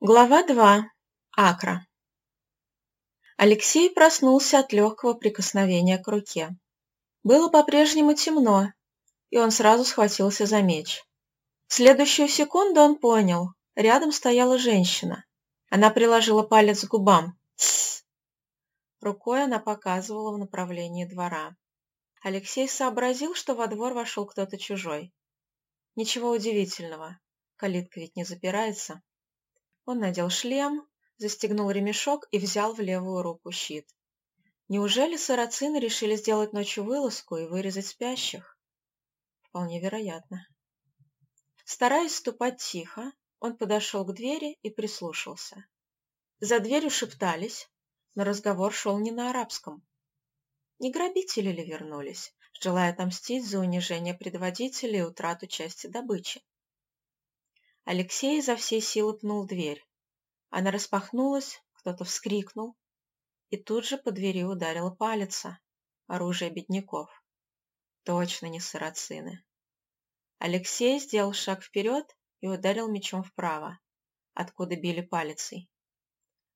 Глава 2. Акра. Алексей проснулся от легкого прикосновения к руке. Было по-прежнему темно, и он сразу схватился за меч. В следующую секунду он понял, рядом стояла женщина. Она приложила палец к губам. «Тссс!» Рукой она показывала в направлении двора. Алексей сообразил, что во двор вошел кто-то чужой. Ничего удивительного, калитка ведь не запирается. Он надел шлем, застегнул ремешок и взял в левую руку щит. Неужели сарацины решили сделать ночью вылазку и вырезать спящих? Вполне вероятно. Стараясь ступать тихо, он подошел к двери и прислушался. За дверью шептались, но разговор шел не на арабском. Не грабители ли вернулись, желая отомстить за унижение предводителя и утрату части добычи? Алексей изо всей силы пнул дверь. Она распахнулась, кто-то вскрикнул, и тут же по двери ударила палица, оружие бедняков. Точно не сарацины. Алексей сделал шаг вперед и ударил мечом вправо, откуда били палицей.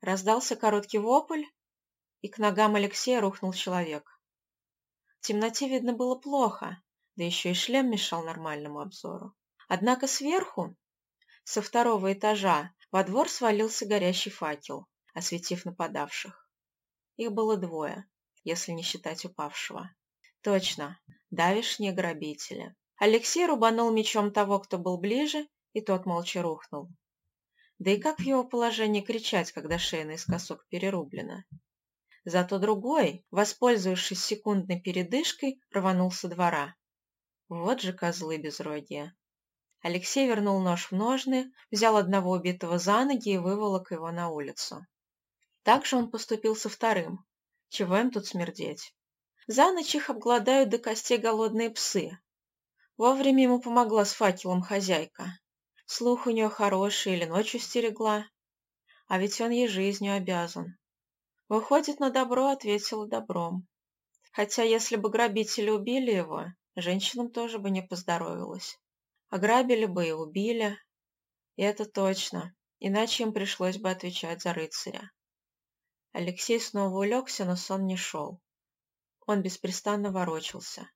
Раздался короткий вопль, и к ногам Алексея рухнул человек. В темноте видно было плохо, да еще и шлем мешал нормальному обзору. Однако сверху со второго этажа во двор свалился горящий факел, осветив нападавших. Их было двое, если не считать упавшего. Точно, давишние грабители. Алексей рубанул мечом того, кто был ближе, и тот молча рухнул. Да и как в его положении кричать, когда шея наискосок перерублена? Зато другой, воспользовавшись секундной передышкой, рванулся двора. Вот же козлы безродия. Алексей вернул нож в ножны, взял одного убитого за ноги и выволок его на улицу. Так же он поступил со вторым. Чего им тут смердеть? За ночь их обгладают до костей голодные псы. Вовремя ему помогла с факелом хозяйка. Слух у нее хороший или ночью стерегла. А ведь он ей жизнью обязан. Выходит, на добро ответила добром. Хотя если бы грабители убили его, женщинам тоже бы не поздоровилось. Ограбили бы и убили. И это точно, иначе им пришлось бы отвечать за рыцаря. Алексей снова улегся, но сон не шел. Он беспрестанно ворочался.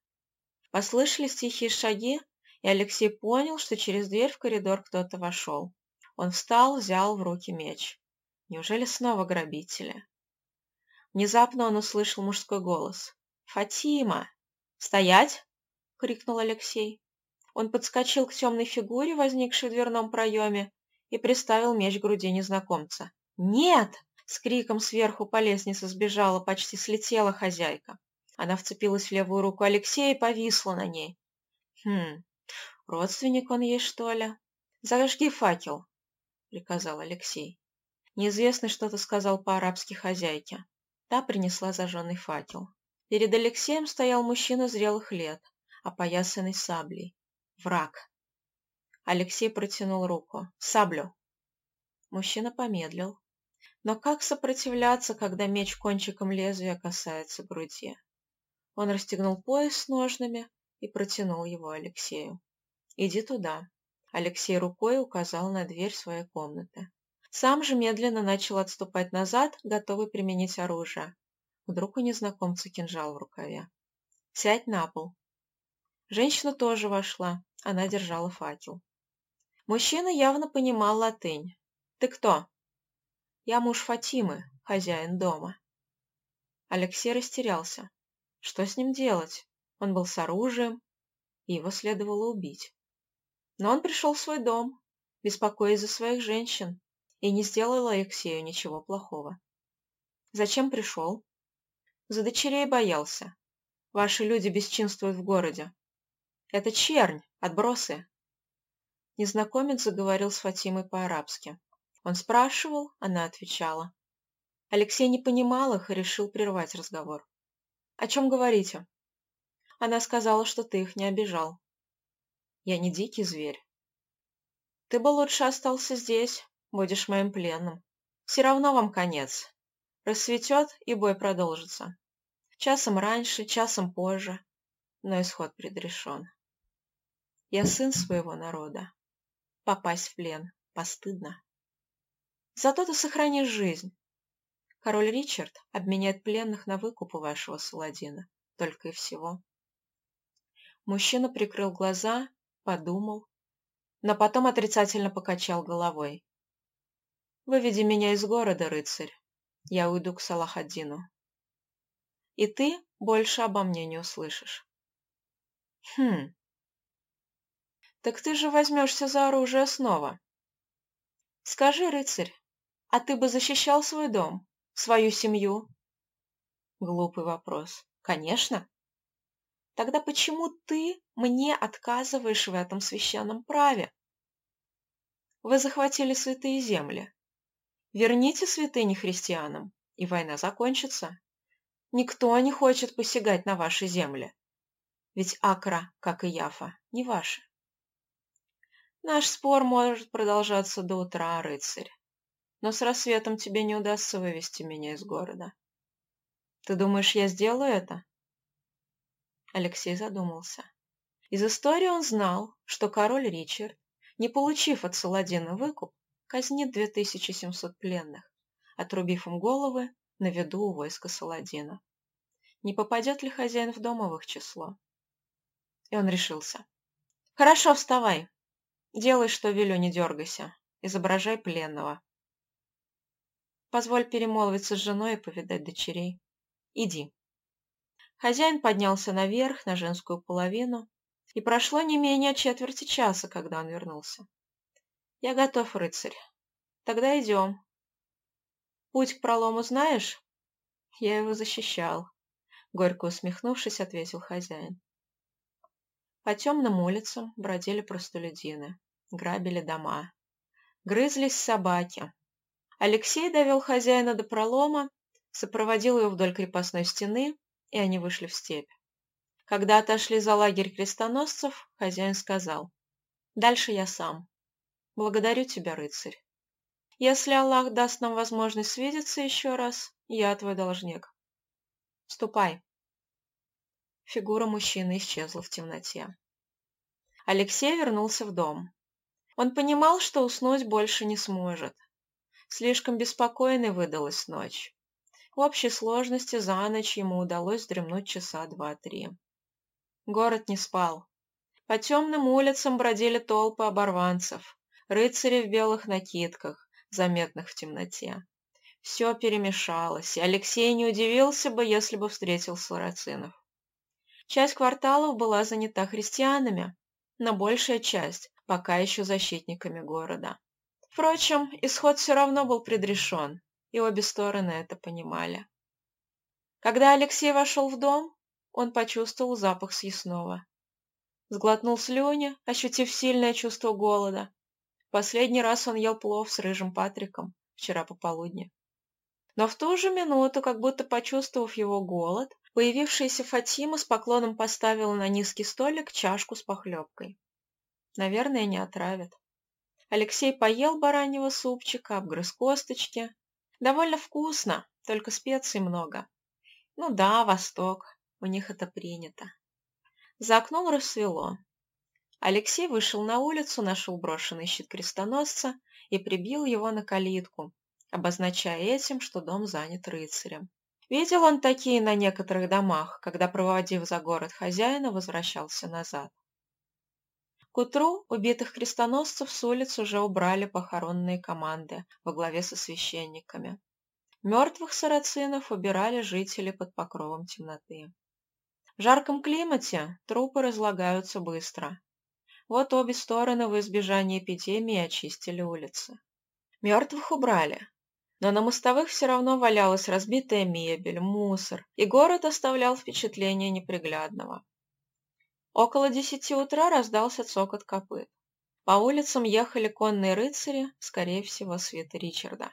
Послышались тихие шаги, и Алексей понял, что через дверь в коридор кто-то вошел. Он встал, взял в руки меч. Неужели снова грабители? Внезапно он услышал мужской голос. «Фатима!» «Стоять!» — крикнул Алексей. Он подскочил к темной фигуре, возникшей в дверном проеме, и приставил меч к груди незнакомца. «Нет!» — с криком сверху по лестнице сбежала, почти слетела хозяйка. Она вцепилась в левую руку Алексея и повисла на ней. «Хм, родственник он ей, что ли?» «Зажги факел», — приказал Алексей. Неизвестный что-то сказал по-арабски хозяйке. Та принесла зажженный факел. Перед Алексеем стоял мужчина зрелых лет, опоясанный саблей. Враг. Алексей протянул руку. Саблю. Мужчина помедлил. Но как сопротивляться, когда меч кончиком лезвия касается груди? Он расстегнул пояс с ножными и протянул его Алексею. «Иди туда». Алексей рукой указал на дверь своей комнаты. Сам же медленно начал отступать назад, готовый применить оружие. Вдруг у незнакомца кинжал в рукаве. «Сядь на пол», Женщина тоже вошла. Она держала факел. Мужчина явно понимал латынь. «Ты кто?» «Я муж Фатимы, хозяин дома». Алексей растерялся. Что с ним делать? Он был с оружием, и его следовало убить. Но он пришел в свой дом, беспокоясь за своих женщин, и не сделал Алексею ничего плохого. Зачем пришел? За дочерей боялся. Ваши люди бесчинствуют в городе. Это чернь, отбросы. Незнакомец заговорил с Фатимой по-арабски. Он спрашивал, она отвечала. Алексей не понимал их и решил прервать разговор. «О чем говорите?» Она сказала, что ты их не обижал. Я не дикий зверь. Ты бы лучше остался здесь, будешь моим пленным. Все равно вам конец. Рассветет, и бой продолжится. Часом раньше, часом позже, но исход предрешен. Я сын своего народа. Попасть в плен постыдно. Зато ты сохранишь жизнь. Король Ричард обменяет пленных на выкуп у вашего Саладина. Только и всего. Мужчина прикрыл глаза, подумал, но потом отрицательно покачал головой. «Выведи меня из города, рыцарь. Я уйду к Салахаддину. И ты больше обо мне не услышишь». «Хм. Так ты же возьмешься за оружие снова. Скажи, рыцарь, а ты бы защищал свой дом, свою семью?» Глупый вопрос. «Конечно. Тогда почему ты мне отказываешь в этом священном праве? Вы захватили святые земли. Верните святыни христианам, и война закончится. Никто не хочет посягать на ваши земли. Ведь Акра, как и Яфа, не ваши. Наш спор может продолжаться до утра, рыцарь. Но с рассветом тебе не удастся вывести меня из города. Ты думаешь, я сделаю это? Алексей задумался. Из истории он знал, что король Ричард, не получив от Саладина выкуп, казнит 2700 пленных, отрубив им головы на виду у войска Саладина. Не попадет ли хозяин в дом в их число? И он решился. «Хорошо, вставай. Делай, что велю, не дергайся. Изображай пленного. Позволь перемолвиться с женой и повидать дочерей. Иди». Хозяин поднялся наверх, на женскую половину, и прошло не менее четверти часа, когда он вернулся. «Я готов, рыцарь. Тогда идем. Путь к пролому знаешь?» «Я его защищал», — горько усмехнувшись, ответил хозяин. По темным улицам бродили простолюдины, грабили дома. Грызлись собаки. Алексей довел хозяина до пролома, сопроводил его вдоль крепостной стены и они вышли в степь. Когда отошли за лагерь крестоносцев, хозяин сказал, «Дальше я сам. Благодарю тебя, рыцарь. Если Аллах даст нам возможность свидеться еще раз, я твой должник. Ступай». Фигура мужчины исчезла в темноте. Алексей вернулся в дом. Он понимал, что уснуть больше не сможет. Слишком беспокойной выдалась ночь. В общей сложности за ночь ему удалось дремнуть часа два-три. Город не спал. По темным улицам бродили толпы оборванцев, рыцари в белых накидках, заметных в темноте. Все перемешалось, и Алексей не удивился бы, если бы встретил сарацинов. Часть кварталов была занята христианами, но большая часть пока еще защитниками города. Впрочем, исход все равно был предрешен и обе стороны это понимали. Когда Алексей вошел в дом, он почувствовал запах съестного. Сглотнул слюни, ощутив сильное чувство голода. Последний раз он ел плов с рыжим Патриком вчера пополудни. Но в ту же минуту, как будто почувствовав его голод, появившаяся Фатима с поклоном поставила на низкий столик чашку с похлебкой. Наверное, не отравят. Алексей поел бараньего супчика, обгрыз косточки, Довольно вкусно, только специй много. Ну да, Восток, у них это принято. За окном рассвело. Алексей вышел на улицу, нашел брошенный щит крестоносца и прибил его на калитку, обозначая этим, что дом занят рыцарем. Видел он такие на некоторых домах, когда, проводив за город хозяина, возвращался назад. К утру убитых крестоносцев с улиц уже убрали похоронные команды во главе со священниками. Мертвых сарацинов убирали жители под покровом темноты. В жарком климате трупы разлагаются быстро. Вот обе стороны в избежании эпидемии очистили улицы. Мертвых убрали, но на мостовых все равно валялась разбитая мебель, мусор, и город оставлял впечатление неприглядного. Около десяти утра раздался цокот копыт. По улицам ехали конные рыцари, скорее всего, свиты Ричарда.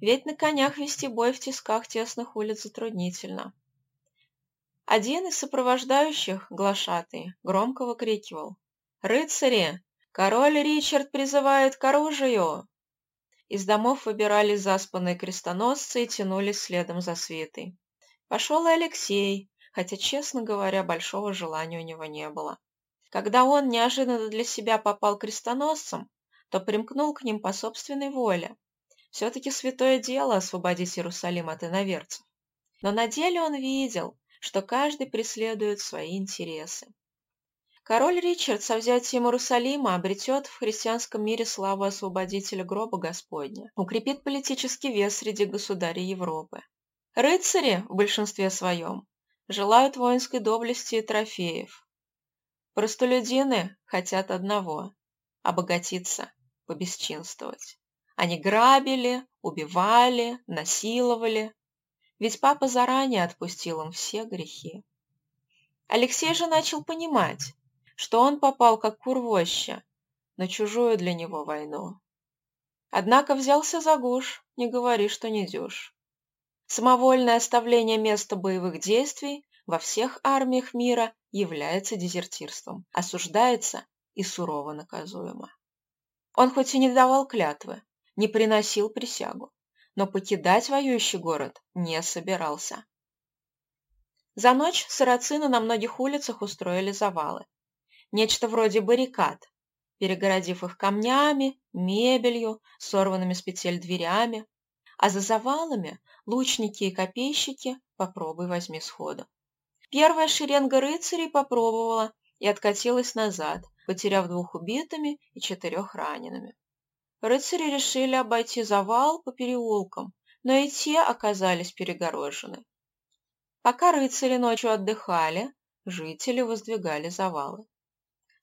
Ведь на конях вести бой в тисках тесных улиц затруднительно. Один из сопровождающих, глашатый, громко выкрикивал «Рыцари! Король Ричард призывает к оружию!» Из домов выбирались заспанные крестоносцы и тянулись следом за свитой. Пошел и Алексей, хотя, честно говоря, большого желания у него не было. Когда он неожиданно для себя попал крестоносцем, то примкнул к ним по собственной воле. Все-таки святое дело освободить Иерусалим от иноверцев. Но на деле он видел, что каждый преследует свои интересы. Король Ричард со взятием Иерусалима обретет в христианском мире славу освободителя гроба Господня, укрепит политический вес среди государей Европы. Рыцари, в большинстве своем, желают воинской доблести и трофеев. Простолюдины хотят одного – обогатиться, побесчинствовать. Они грабили, убивали, насиловали, ведь папа заранее отпустил им все грехи. Алексей же начал понимать, что он попал как курвоща на чужую для него войну. Однако взялся за гуш, не говори, что не дюж. Самовольное оставление места боевых действий во всех армиях мира является дезертирством, осуждается и сурово наказуемо. Он хоть и не давал клятвы, не приносил присягу, но покидать воюющий город не собирался. За ночь сарацины на многих улицах устроили завалы нечто вроде баррикад, перегородив их камнями, мебелью, сорванными с петель дверями, а за завалами лучники и копейщики попробуй возьми сходу. Первая шеренга рыцарей попробовала и откатилась назад, потеряв двух убитыми и четырех ранеными. Рыцари решили обойти завал по переулкам, но и те оказались перегорожены. Пока рыцари ночью отдыхали, жители воздвигали завалы.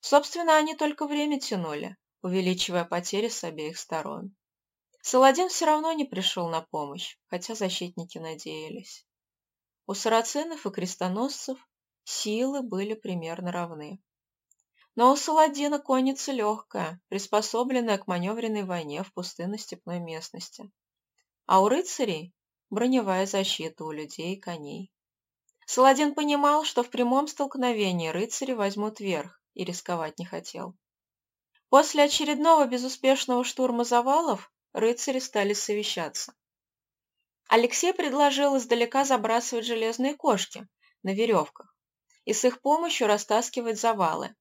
Собственно, они только время тянули, увеличивая потери с обеих сторон. Саладин все равно не пришел на помощь, хотя защитники надеялись. У сарацинов и крестоносцев силы были примерно равны. Но у Саладина конница легкая, приспособленная к маневренной войне в пустынно-степной местности. А у рыцарей броневая защита у людей и коней. Саладин понимал, что в прямом столкновении рыцари возьмут верх, и рисковать не хотел. После очередного безуспешного штурма завалов рыцари стали совещаться. Алексей предложил издалека забрасывать железные кошки на веревках и с их помощью растаскивать завалы.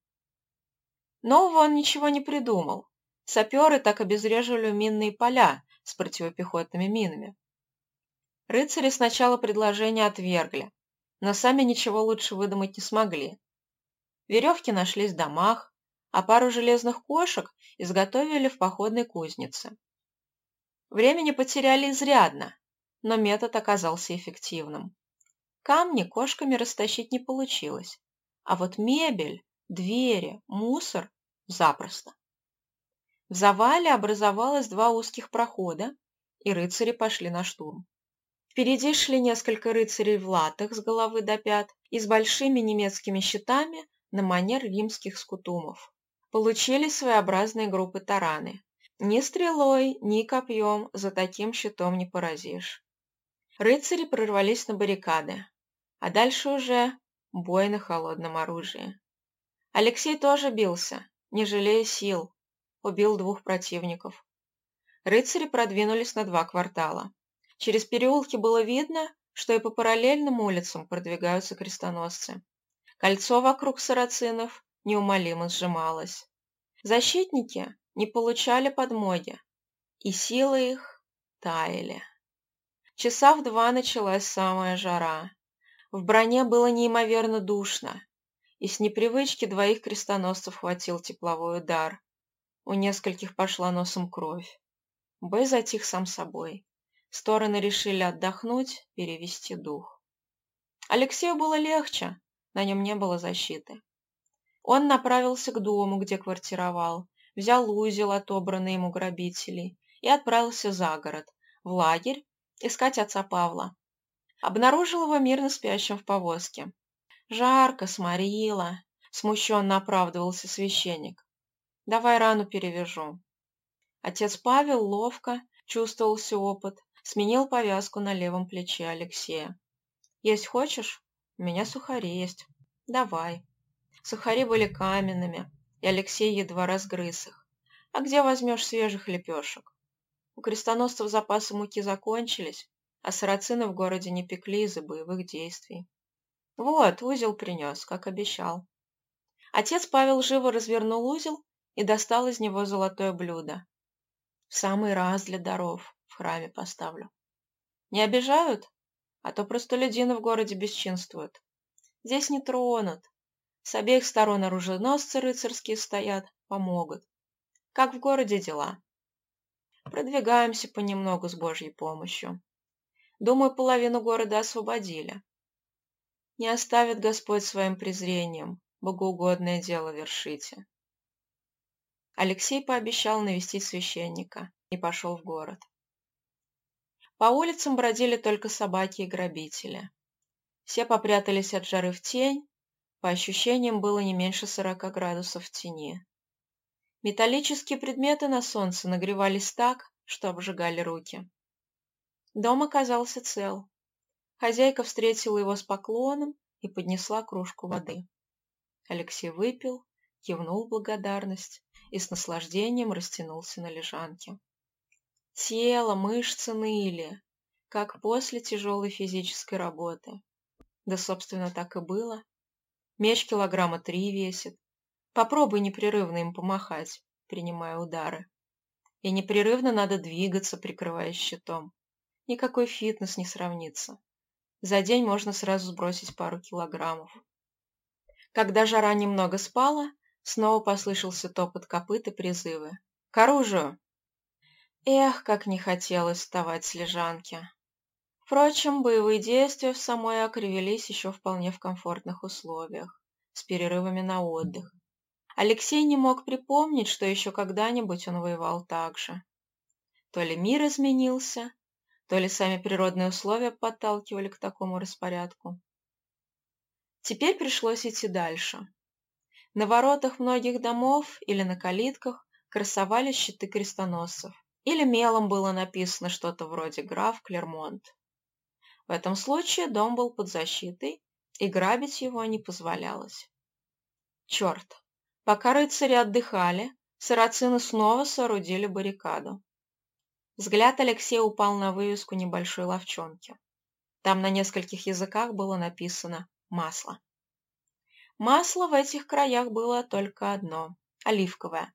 Нового он ничего не придумал. Саперы так обезвреживали минные поля с противопехотными минами. Рыцари сначала предложение отвергли, но сами ничего лучше выдумать не смогли. Веревки нашлись в домах, а пару железных кошек изготовили в походной кузнице. Времени потеряли изрядно, но метод оказался эффективным. Камни кошками растащить не получилось, а вот мебель, двери, мусор – запросто. В завале образовалось два узких прохода, и рыцари пошли на штурм. Впереди шли несколько рыцарей в латах с головы до пят и с большими немецкими щитами на манер римских скутумов. Получились своеобразные группы тараны. Ни стрелой, ни копьем за таким щитом не поразишь. Рыцари прорвались на баррикады, а дальше уже бой на холодном оружии. Алексей тоже бился, не жалея сил, убил двух противников. Рыцари продвинулись на два квартала. Через переулки было видно, что и по параллельным улицам продвигаются крестоносцы. Кольцо вокруг сарацинов неумолимо сжималось. Защитники не получали подмоги, и силы их таяли. Часа в два началась самая жара. В броне было неимоверно душно, и с непривычки двоих крестоносцев хватил тепловой удар. У нескольких пошла носом кровь. Бой затих сам собой. Стороны решили отдохнуть, перевести дух. Алексею было легче, на нем не было защиты. Он направился к дому, где квартировал, взял узел, отобранный ему грабителей, и отправился за город, в лагерь, искать отца Павла. Обнаружил его мирно спящим в повозке. «Жарко, сморило», — смущенно оправдывался священник. «Давай рану перевяжу». Отец Павел ловко, чувствовался опыт, сменил повязку на левом плече Алексея. «Есть хочешь?» У меня сухари есть. Давай. Сухари были каменными, и Алексей едва разгрыз их. А где возьмешь свежих лепешек? У крестоносцев запасы муки закончились, а сарацины в городе не пекли из-за боевых действий. Вот, узел принес, как обещал. Отец Павел живо развернул узел и достал из него золотое блюдо. В самый раз для даров, в храме поставлю. Не обижают? А то простолюдины в городе бесчинствуют. Здесь не тронут. С обеих сторон оруженосцы рыцарские стоят, помогут. Как в городе дела? Продвигаемся понемногу с Божьей помощью. Думаю, половину города освободили. Не оставит Господь своим презрением, богоугодное дело вершите. Алексей пообещал навестить священника и пошел в город. По улицам бродили только собаки и грабители. Все попрятались от жары в тень, по ощущениям было не меньше сорока градусов в тени. Металлические предметы на солнце нагревались так, что обжигали руки. Дом оказался цел. Хозяйка встретила его с поклоном и поднесла кружку воды. Алексей выпил, кивнул благодарность и с наслаждением растянулся на лежанке. Тело, мышцы ныли, как после тяжелой физической работы. Да, собственно, так и было. Меч килограмма три весит. Попробуй непрерывно им помахать, принимая удары. И непрерывно надо двигаться, прикрываясь щитом. Никакой фитнес не сравнится. За день можно сразу сбросить пару килограммов. Когда жара немного спала, снова послышался топот копыт и призывы. «К оружию!» Эх, как не хотелось вставать с лежанки. Впрочем, боевые действия в самой Акре велись еще вполне в комфортных условиях, с перерывами на отдых. Алексей не мог припомнить, что еще когда-нибудь он воевал так же. То ли мир изменился, то ли сами природные условия подталкивали к такому распорядку. Теперь пришлось идти дальше. На воротах многих домов или на калитках красовались щиты крестоносцев, или мелом было написано что-то вроде «Граф Клермонт». В этом случае дом был под защитой, и грабить его не позволялось. Черт! Пока рыцари отдыхали, сарацины снова соорудили баррикаду. Взгляд Алексея упал на вывеску небольшой ловчонки. Там на нескольких языках было написано «масло». Масло в этих краях было только одно – оливковое.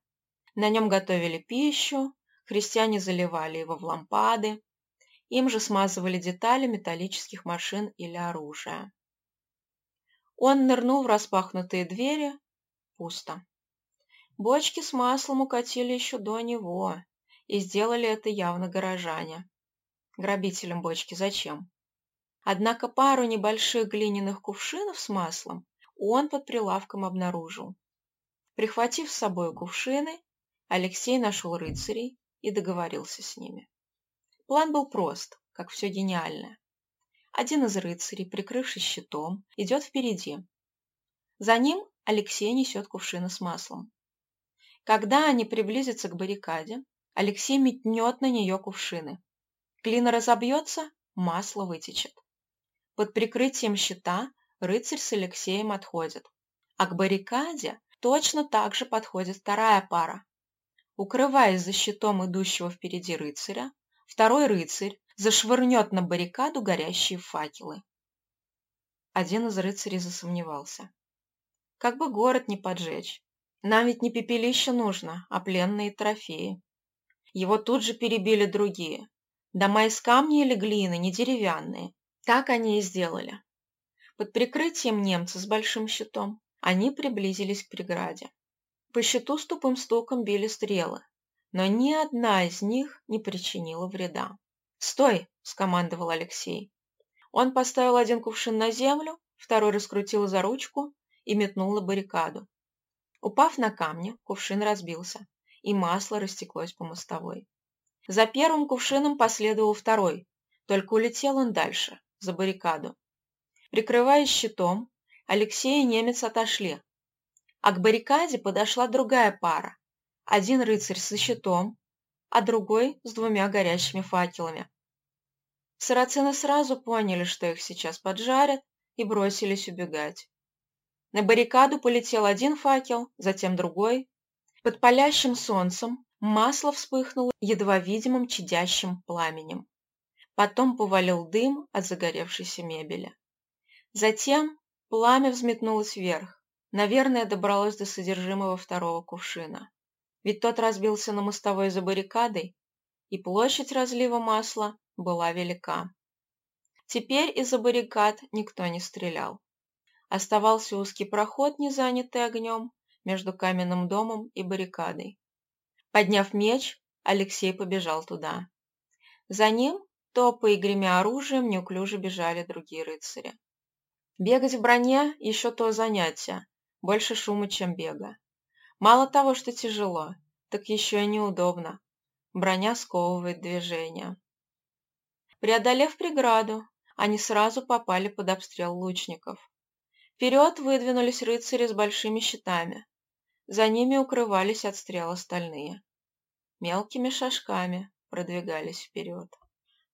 На нем готовили пищу, крестьяне заливали его в лампады, им же смазывали детали металлических машин или оружия. Он нырнул в распахнутые двери. Пусто. Бочки с маслом укатили еще до него, и сделали это явно горожане. Грабителям бочки зачем? Однако пару небольших глиняных кувшинов с маслом он под прилавком обнаружил. Прихватив с собой кувшины, Алексей нашел рыцарей и договорился с ними. План был прост, как все гениальное. Один из рыцарей, прикрывшись щитом, идет впереди. За ним Алексей несет кувшины с маслом. Когда они приблизятся к баррикаде, Алексей метнет на нее кувшины. Глина разобьется, масло вытечет. Под прикрытием щита рыцарь с Алексеем отходит. А к баррикаде точно так же подходит вторая пара. Укрываясь за щитом идущего впереди рыцаря, второй рыцарь зашвырнет на баррикаду горящие факелы. Один из рыцарей засомневался. Как бы город не поджечь. Нам ведь не пепелище нужно, а пленные трофеи. Его тут же перебили другие. Дома из камня или глины, не деревянные. Так они и сделали. Под прикрытием немца с большим щитом они приблизились к преграде. По щиту с тупым стуком били стрелы, но ни одна из них не причинила вреда. «Стой!» – скомандовал Алексей. Он поставил один кувшин на землю, второй раскрутил за ручку и метнул на баррикаду. Упав на камни, кувшин разбился и масло растеклось по мостовой. За первым кувшином последовал второй, только улетел он дальше, за баррикаду. Прикрываясь щитом, Алексей и немец отошли, а к баррикаде подошла другая пара. Один рыцарь со щитом, а другой с двумя горящими факелами. Сарацины сразу поняли, что их сейчас поджарят, и бросились убегать. На баррикаду полетел один факел, затем другой, под палящим солнцем масло вспыхнуло едва видимым чадящим пламенем. Потом повалил дым от загоревшейся мебели. Затем пламя взметнулось вверх. Наверное, добралось до содержимого второго кувшина. Ведь тот разбился на мостовой за баррикадой, и площадь разлива масла была велика. Теперь из-за баррикад никто не стрелял. Оставался узкий проход, не занятый огнем, между каменным домом и баррикадой. Подняв меч, Алексей побежал туда. За ним, топая и гремя оружием, неуклюже бежали другие рыцари. Бегать в броне – еще то занятие, больше шума, чем бега. Мало того, что тяжело, так еще и неудобно. Броня сковывает движение. Преодолев преграду, они сразу попали под обстрел лучников. Вперед выдвинулись рыцари с большими щитами. За ними укрывались от стрел остальные. Мелкими шажками продвигались вперед.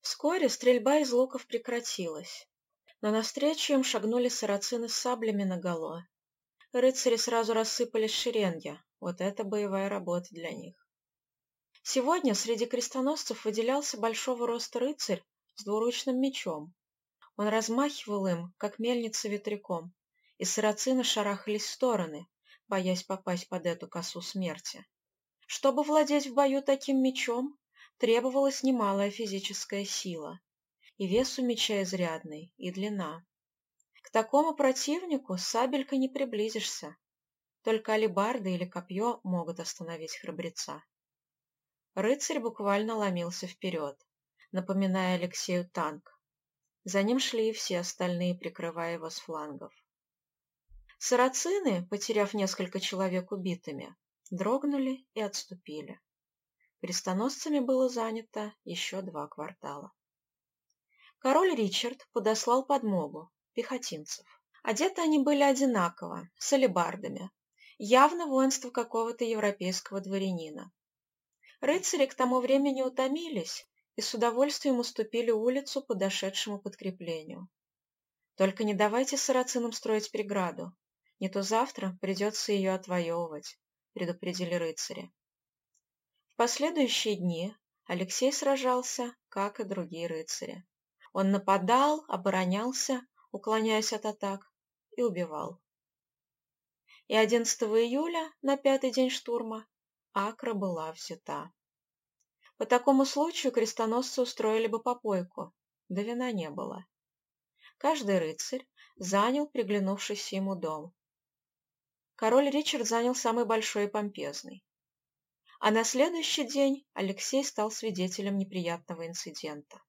Вскоре стрельба из луков прекратилась, но навстречу им шагнули сарацины с саблями наголо. Рыцари сразу рассыпались в шеренги, вот это боевая работа для них. Сегодня среди крестоносцев выделялся большого роста рыцарь с двуручным мечом. Он размахивал им, как мельница ветряком, и сарацины шарахались в стороны, боясь попасть под эту косу смерти. Чтобы владеть в бою таким мечом, требовалась немалая физическая сила, и вес у меча изрядный, и длина. К такому противнику с сабелькой не приблизишься. Только алебарды или копье могут остановить храбреца. Рыцарь буквально ломился вперед, напоминая Алексею танк. За ним шли и все остальные, прикрывая его с флангов. Сарацины, потеряв несколько человек убитыми, дрогнули и отступили. Крестоносцами было занято еще два квартала. Король Ричард подослал подмогу, пехотинцев. Одеты они были одинаково, с алебардами, явно воинство какого-то европейского дворянина. Рыцари к тому времени утомились и с удовольствием уступили улицу подошедшему подкреплению. Только не давайте сарацинам строить преграду, не то завтра придется ее отвоевывать, предупредили рыцари. В последующие дни Алексей сражался, как и другие рыцари. Он нападал, оборонялся, уклоняясь от атак, и убивал. И 11 июля, на пятый день штурма, Акра была взята. По такому случаю крестоносцы устроили бы попойку, да вина не было. Каждый рыцарь занял приглянувшийся ему дом, король Ричард занял самый большой и помпезный. А на следующий день Алексей стал свидетелем неприятного инцидента.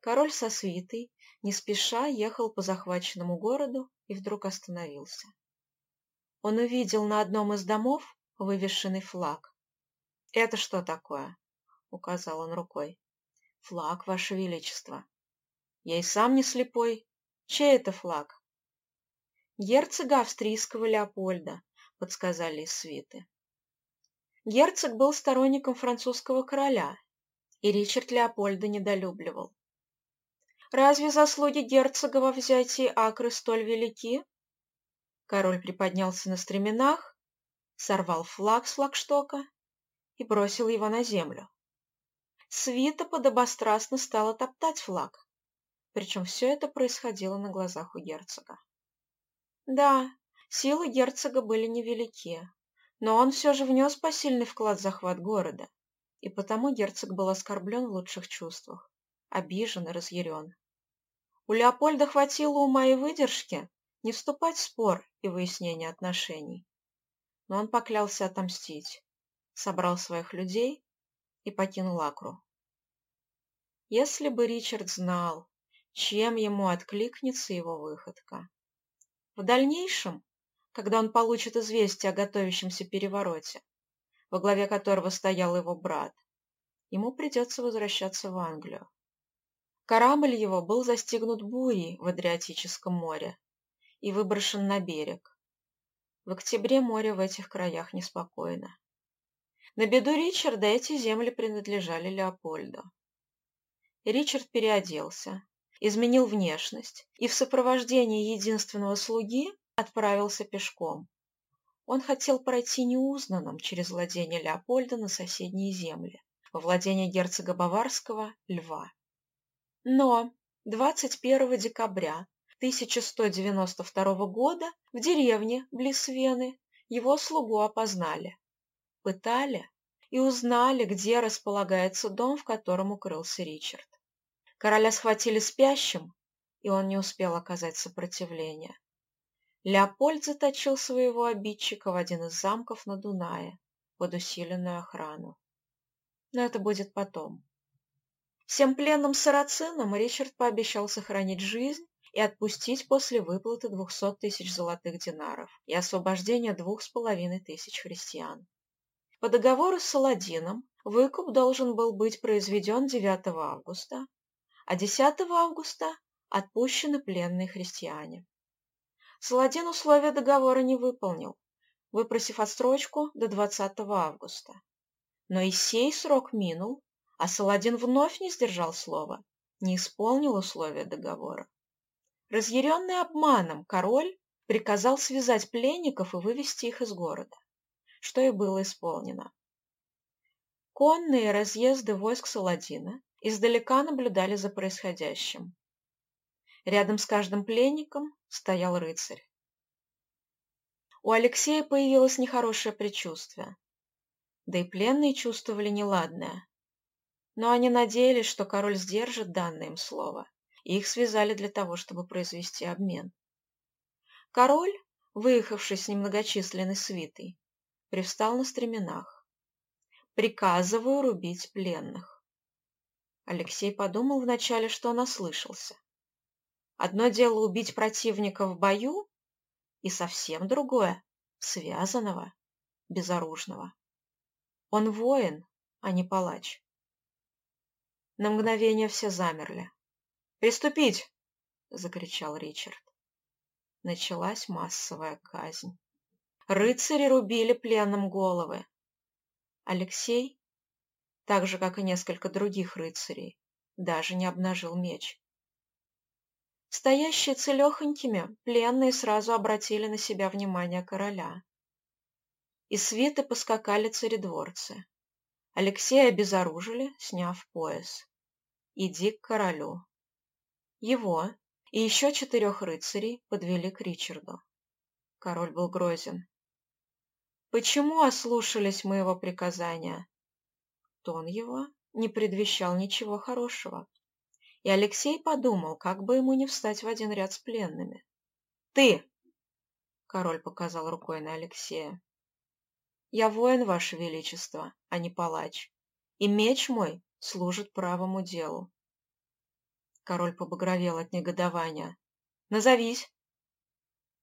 Король со свитой не спеша ехал по захваченному городу и вдруг остановился. Он увидел на одном из домов вывешенный флаг. «Это что такое?» — указал он рукой. «Флаг, Ваше Величество». «Я и сам не слепой. Чей это флаг?» Герцога австрийского Леопольда, подсказали из свиты. Герцог был сторонником французского короля, и Ричард Леопольда недолюбливал. Разве заслуги герцога во взятии Акры столь велики? Король приподнялся на стременах, сорвал флаг с флагштока и бросил его на землю. Свита подобострастно стала топтать флаг, причем все это происходило на глазах у герцога. Да, силы герцога были невелики, но он все же внес посильный вклад в захват города, и потому герцог был оскорблен в лучших чувствах, обижен и разъярен. У Леопольда хватило ума и выдержки не вступать в спор и выяснение отношений. Но он поклялся отомстить, собрал своих людей и покинул Акру. Если бы Ричард знал, чем ему откликнется его выходка. В дальнейшем, когда он получит известие о готовящемся перевороте, во главе которого стоял его брат, ему придется возвращаться в Англию. Корабль его был застигнут бурей в Адриатическом море и выброшен на берег. В октябре море в этих краях неспокойно. На беду Ричарда эти земли принадлежали Леопольду. Ричард переоделся, изменил внешность и в сопровождении единственного слуги отправился пешком. Он хотел пройти неузнанным через владение Леопольда на соседние земли, во владение герцога Баварского Льва. Но 21 декабря 1192 года в деревне близ Вены его слугу опознали, пытали и узнали, где располагается дом, в котором укрылся Ричард. Короля схватили спящим, и он не успел оказать сопротивление. Леопольд заточил своего обидчика в один из замков на Дунае под усиленную охрану. Но это будет потом. Всем пленным сарацинам Ричард пообещал сохранить жизнь и отпустить после выплаты двухсот тысяч золотых динаров и освобождения двух с половиной тысяч христиан. По договору с Саладином выкуп должен был быть произведен 9 августа, а 10 августа отпущены пленные христиане. Саладин условия договора не выполнил, выпросив отсрочку до 20 августа. Но и сей срок минул, а Саладин вновь не сдержал слова, не исполнил условия договора. Разъяренный обманом король приказал связать пленников и вывести их из города, что и было исполнено. Конные разъезды войск Саладина издалека наблюдали за происходящим. Рядом с каждым пленником стоял рыцарь. У Алексея появилось нехорошее предчувствие. Да и пленные чувствовали неладное. Но они надеялись, что король сдержит данное им слово, и их связали для того, чтобы произвести обмен. Король, выехавший с немногочисленной свитой, привстал на стременах. «Приказываю рубить пленных». Алексей подумал вначале, что он ослышался. Одно дело убить противника в бою, и совсем другое — связанного, безоружного. Он воин, а не палач. На мгновение все замерли. «Приступить!» — закричал Ричард. Началась массовая казнь. Рыцари рубили пленным головы. Алексей, так же, как и несколько других рыцарей, даже не обнажил меч. Стоящие целехонькими, пленные сразу обратили на себя внимание короля. И свиты поскакали царедворцы. Алексея обезоружили, сняв пояс. «Иди к королю». Его и еще четырех рыцарей подвели к Ричарду. Король был грозен. «Почему ослушались моего приказания?» Тон его не предвещал ничего хорошего и Алексей подумал, как бы ему не встать в один ряд с пленными. «Ты!» — король показал рукой на Алексея. «Я воин, ваше величество, а не палач, и меч мой служит правому делу». Король побагровел от негодования. «Назовись!»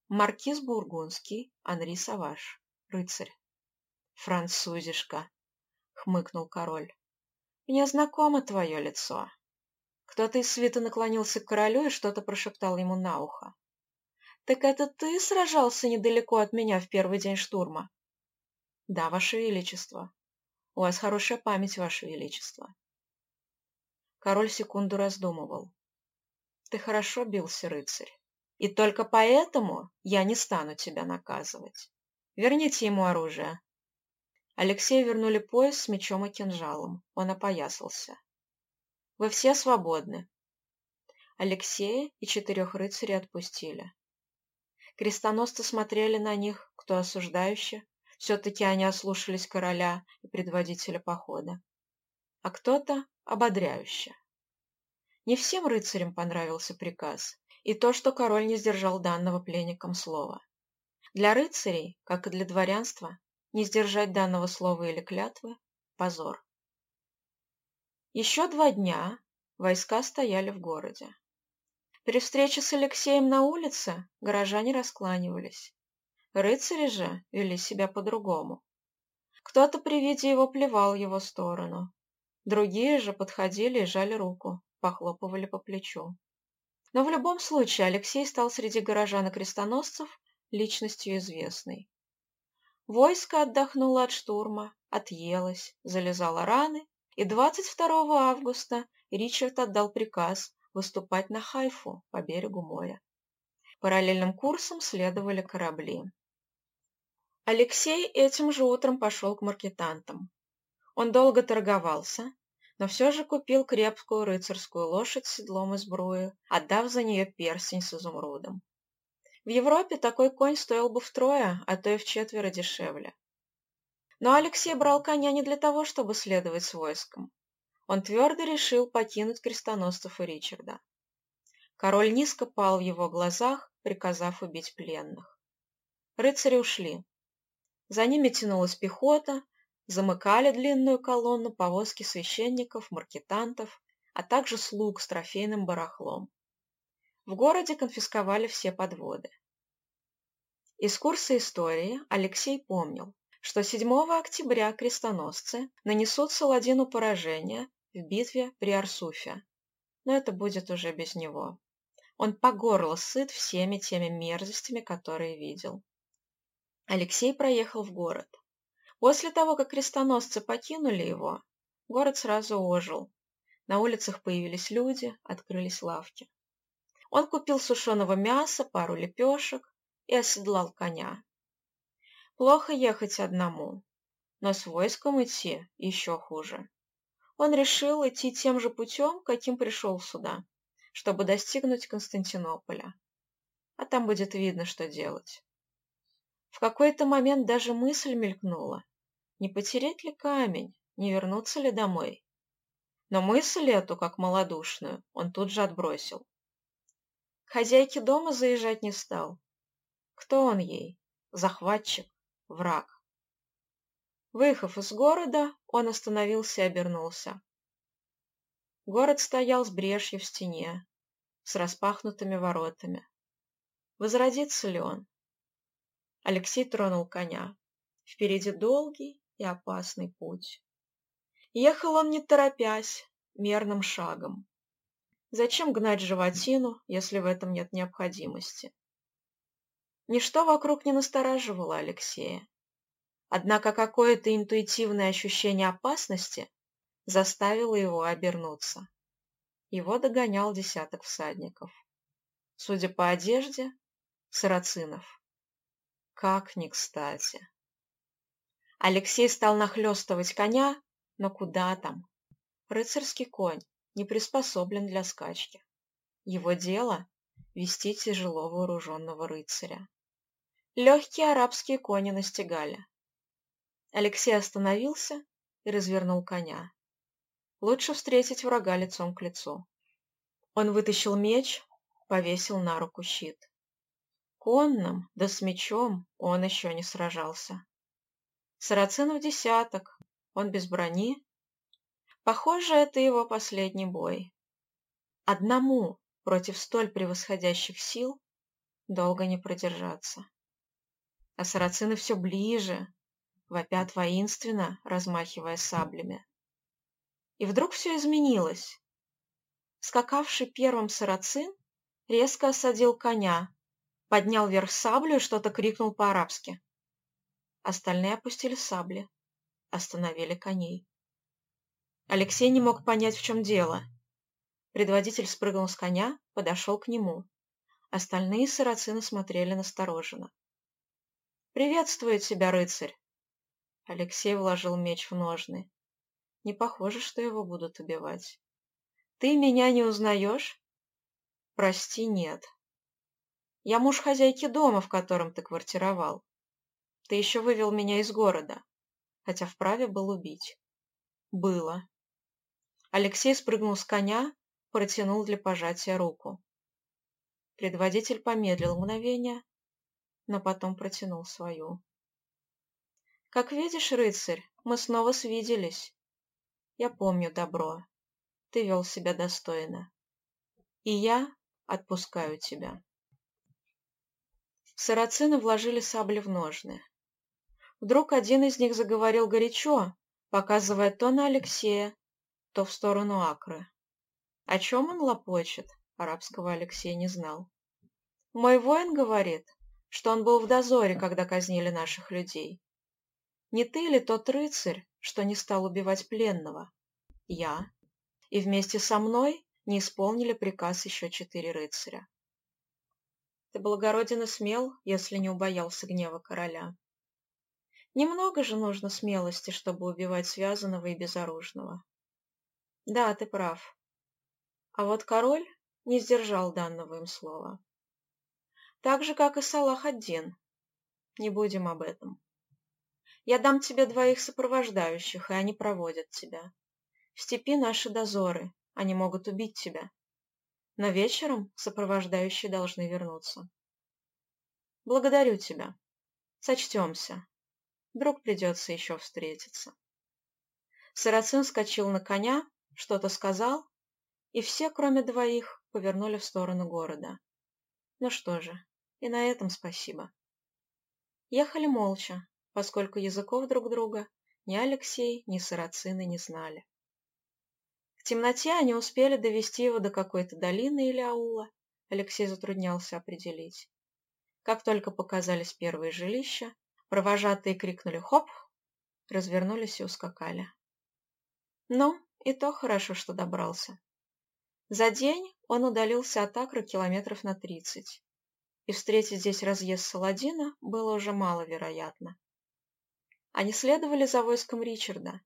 «Маркиз Бургундский, Анри Саваш, рыцарь». «Французишка!» — хмыкнул король. «Мне знакомо твое лицо». Кто-то из свита наклонился к королю и что-то прошептал ему на ухо. «Так это ты сражался недалеко от меня в первый день штурма?» «Да, Ваше Величество. У вас хорошая память, Ваше Величество». Король секунду раздумывал. «Ты хорошо бился, рыцарь, и только поэтому я не стану тебя наказывать. Верните ему оружие». Алексею вернули пояс с мечом и кинжалом. Он опоясался. Вы все свободны. Алексея и четырех рыцарей отпустили. Крестоносцы смотрели на них, кто осуждающе, все-таки они ослушались короля и предводителя похода, а кто-то ободряюще. Не всем рыцарям понравился приказ и то, что король не сдержал данного пленникам слова. Для рыцарей, как и для дворянства, не сдержать данного слова или клятвы – позор. Еще два дня войска стояли в городе. При встрече с Алексеем на улице горожане раскланивались. Рыцари же вели себя по-другому. Кто-то при виде его плевал его сторону. Другие же подходили и жали руку, похлопывали по плечу. Но в любом случае Алексей стал среди горожан и крестоносцев личностью известной. Войско отдохнуло от штурма, отъелось, залезало раны и 22 августа Ричард отдал приказ выступать на Хайфу по берегу моря. Параллельным курсом следовали корабли. Алексей этим же утром пошел к маркетантам. Он долго торговался, но все же купил крепкую рыцарскую лошадь с седлом и сбруей, отдав за нее перстень с изумрудом. В Европе такой конь стоил бы втрое, а то и в четверо дешевле. Но Алексей брал коня не для того, чтобы следовать с войском. Он твердо решил покинуть крестоносцев и Ричарда. Король низко пал в его глазах, приказав убить пленных. Рыцари ушли. За ними тянулась пехота, замыкали длинную колонну повозки священников, маркетантов, а также слуг с трофейным барахлом. В городе конфисковали все подводы. Из курса истории Алексей помнил, что 7 октября крестоносцы нанесут Саладину поражение в битве при Арсуфе. Но это будет уже без него. Он по горло сыт всеми теми мерзостями, которые видел. Алексей проехал в город. После того, как крестоносцы покинули его, город сразу ожил. На улицах появились люди, открылись лавки. Он купил сушеного мяса, пару лепешек и оседлал коня. Плохо ехать одному, но с войском идти еще хуже. Он решил идти тем же путем, каким пришел сюда, чтобы достигнуть Константинополя. А там будет видно, что делать. В какой-то момент даже мысль мелькнула, не потерять ли камень, не вернуться ли домой. Но мысль эту, как малодушную, он тут же отбросил. Хозяйке дома заезжать не стал. Кто он ей? Захватчик? враг. Выехав из города, он остановился и обернулся. Город стоял с брешью в стене, с распахнутыми воротами. Возродится ли он? Алексей тронул коня. Впереди долгий и опасный путь. Ехал он не торопясь, мерным шагом. Зачем гнать животину, если в этом нет необходимости? Ничто вокруг не настораживало Алексея. Однако какое-то интуитивное ощущение опасности заставило его обернуться. Его догонял десяток всадников. Судя по одежде, сарацинов. Как ни кстати. Алексей стал нахлестывать коня, но куда там? Рыцарский конь не приспособлен для скачки. Его дело — вести тяжело вооруженного рыцаря. Легкие арабские кони настигали. Алексей остановился и развернул коня. Лучше встретить врага лицом к лицу. Он вытащил меч, повесил на руку щит. Конным, да с мечом он еще не сражался. Сарацинов десяток, он без брони. Похоже, это его последний бой. Одному против столь превосходящих сил долго не продержаться а сарацины все ближе, вопят воинственно, размахивая саблями. И вдруг все изменилось. Скакавший первым сарацин резко осадил коня, поднял вверх саблю и что-то крикнул по-арабски. Остальные опустили сабли, остановили коней. Алексей не мог понять, в чем дело. Предводитель спрыгнул с коня, подошел к нему. Остальные сарацины смотрели настороженно. «Приветствую тебя, рыцарь!» Алексей вложил меч в ножны. Не похоже, что его будут убивать. «Ты меня не узнаешь?» «Прости, нет. Я муж хозяйки дома, в котором ты квартировал. Ты еще вывел меня из города, хотя вправе был убить». «Было». Алексей спрыгнул с коня, протянул для пожатия руку. Предводитель помедлил мгновение, но потом протянул свою. «Как видишь, рыцарь, мы снова свиделись. Я помню добро. Ты вел себя достойно. И я отпускаю тебя». Сарацины вложили сабли в ножны. Вдруг один из них заговорил горячо, показывая то на Алексея, то в сторону Акры. О чем он лопочет, арабского Алексей не знал. «Мой воин говорит, что он был в дозоре, когда казнили наших людей. Не ты ли тот рыцарь, что не стал убивать пленного? Я. И вместе со мной не исполнили приказ еще четыре рыцаря. Ты благороден и смел, если не убоялся гнева короля. Немного же нужно смелости, чтобы убивать связанного и безоружного. Да, ты прав. А вот король не сдержал данного им слова. Так же, как и Салах один. Не будем об этом. Я дам тебе двоих сопровождающих, и они проводят тебя. В степи наши дозоры, они могут убить тебя. Но вечером сопровождающие должны вернуться. Благодарю тебя. Сочтемся. Вдруг придется еще встретиться. Сарацин вскочил на коня, что-то сказал, и все, кроме двоих, повернули в сторону города. Ну что же, и на этом спасибо. Ехали молча, поскольку языков друг друга ни Алексей, ни Сарацины не знали. В темноте они успели довести его до какой-то долины или аула, Алексей затруднялся определить. Как только показались первые жилища, провожатые крикнули «Хоп!», развернулись и ускакали. Ну, и то хорошо, что добрался. За день он удалился от Акры километров на тридцать, и встретить здесь разъезд Саладина было уже маловероятно. Они следовали за войском Ричарда,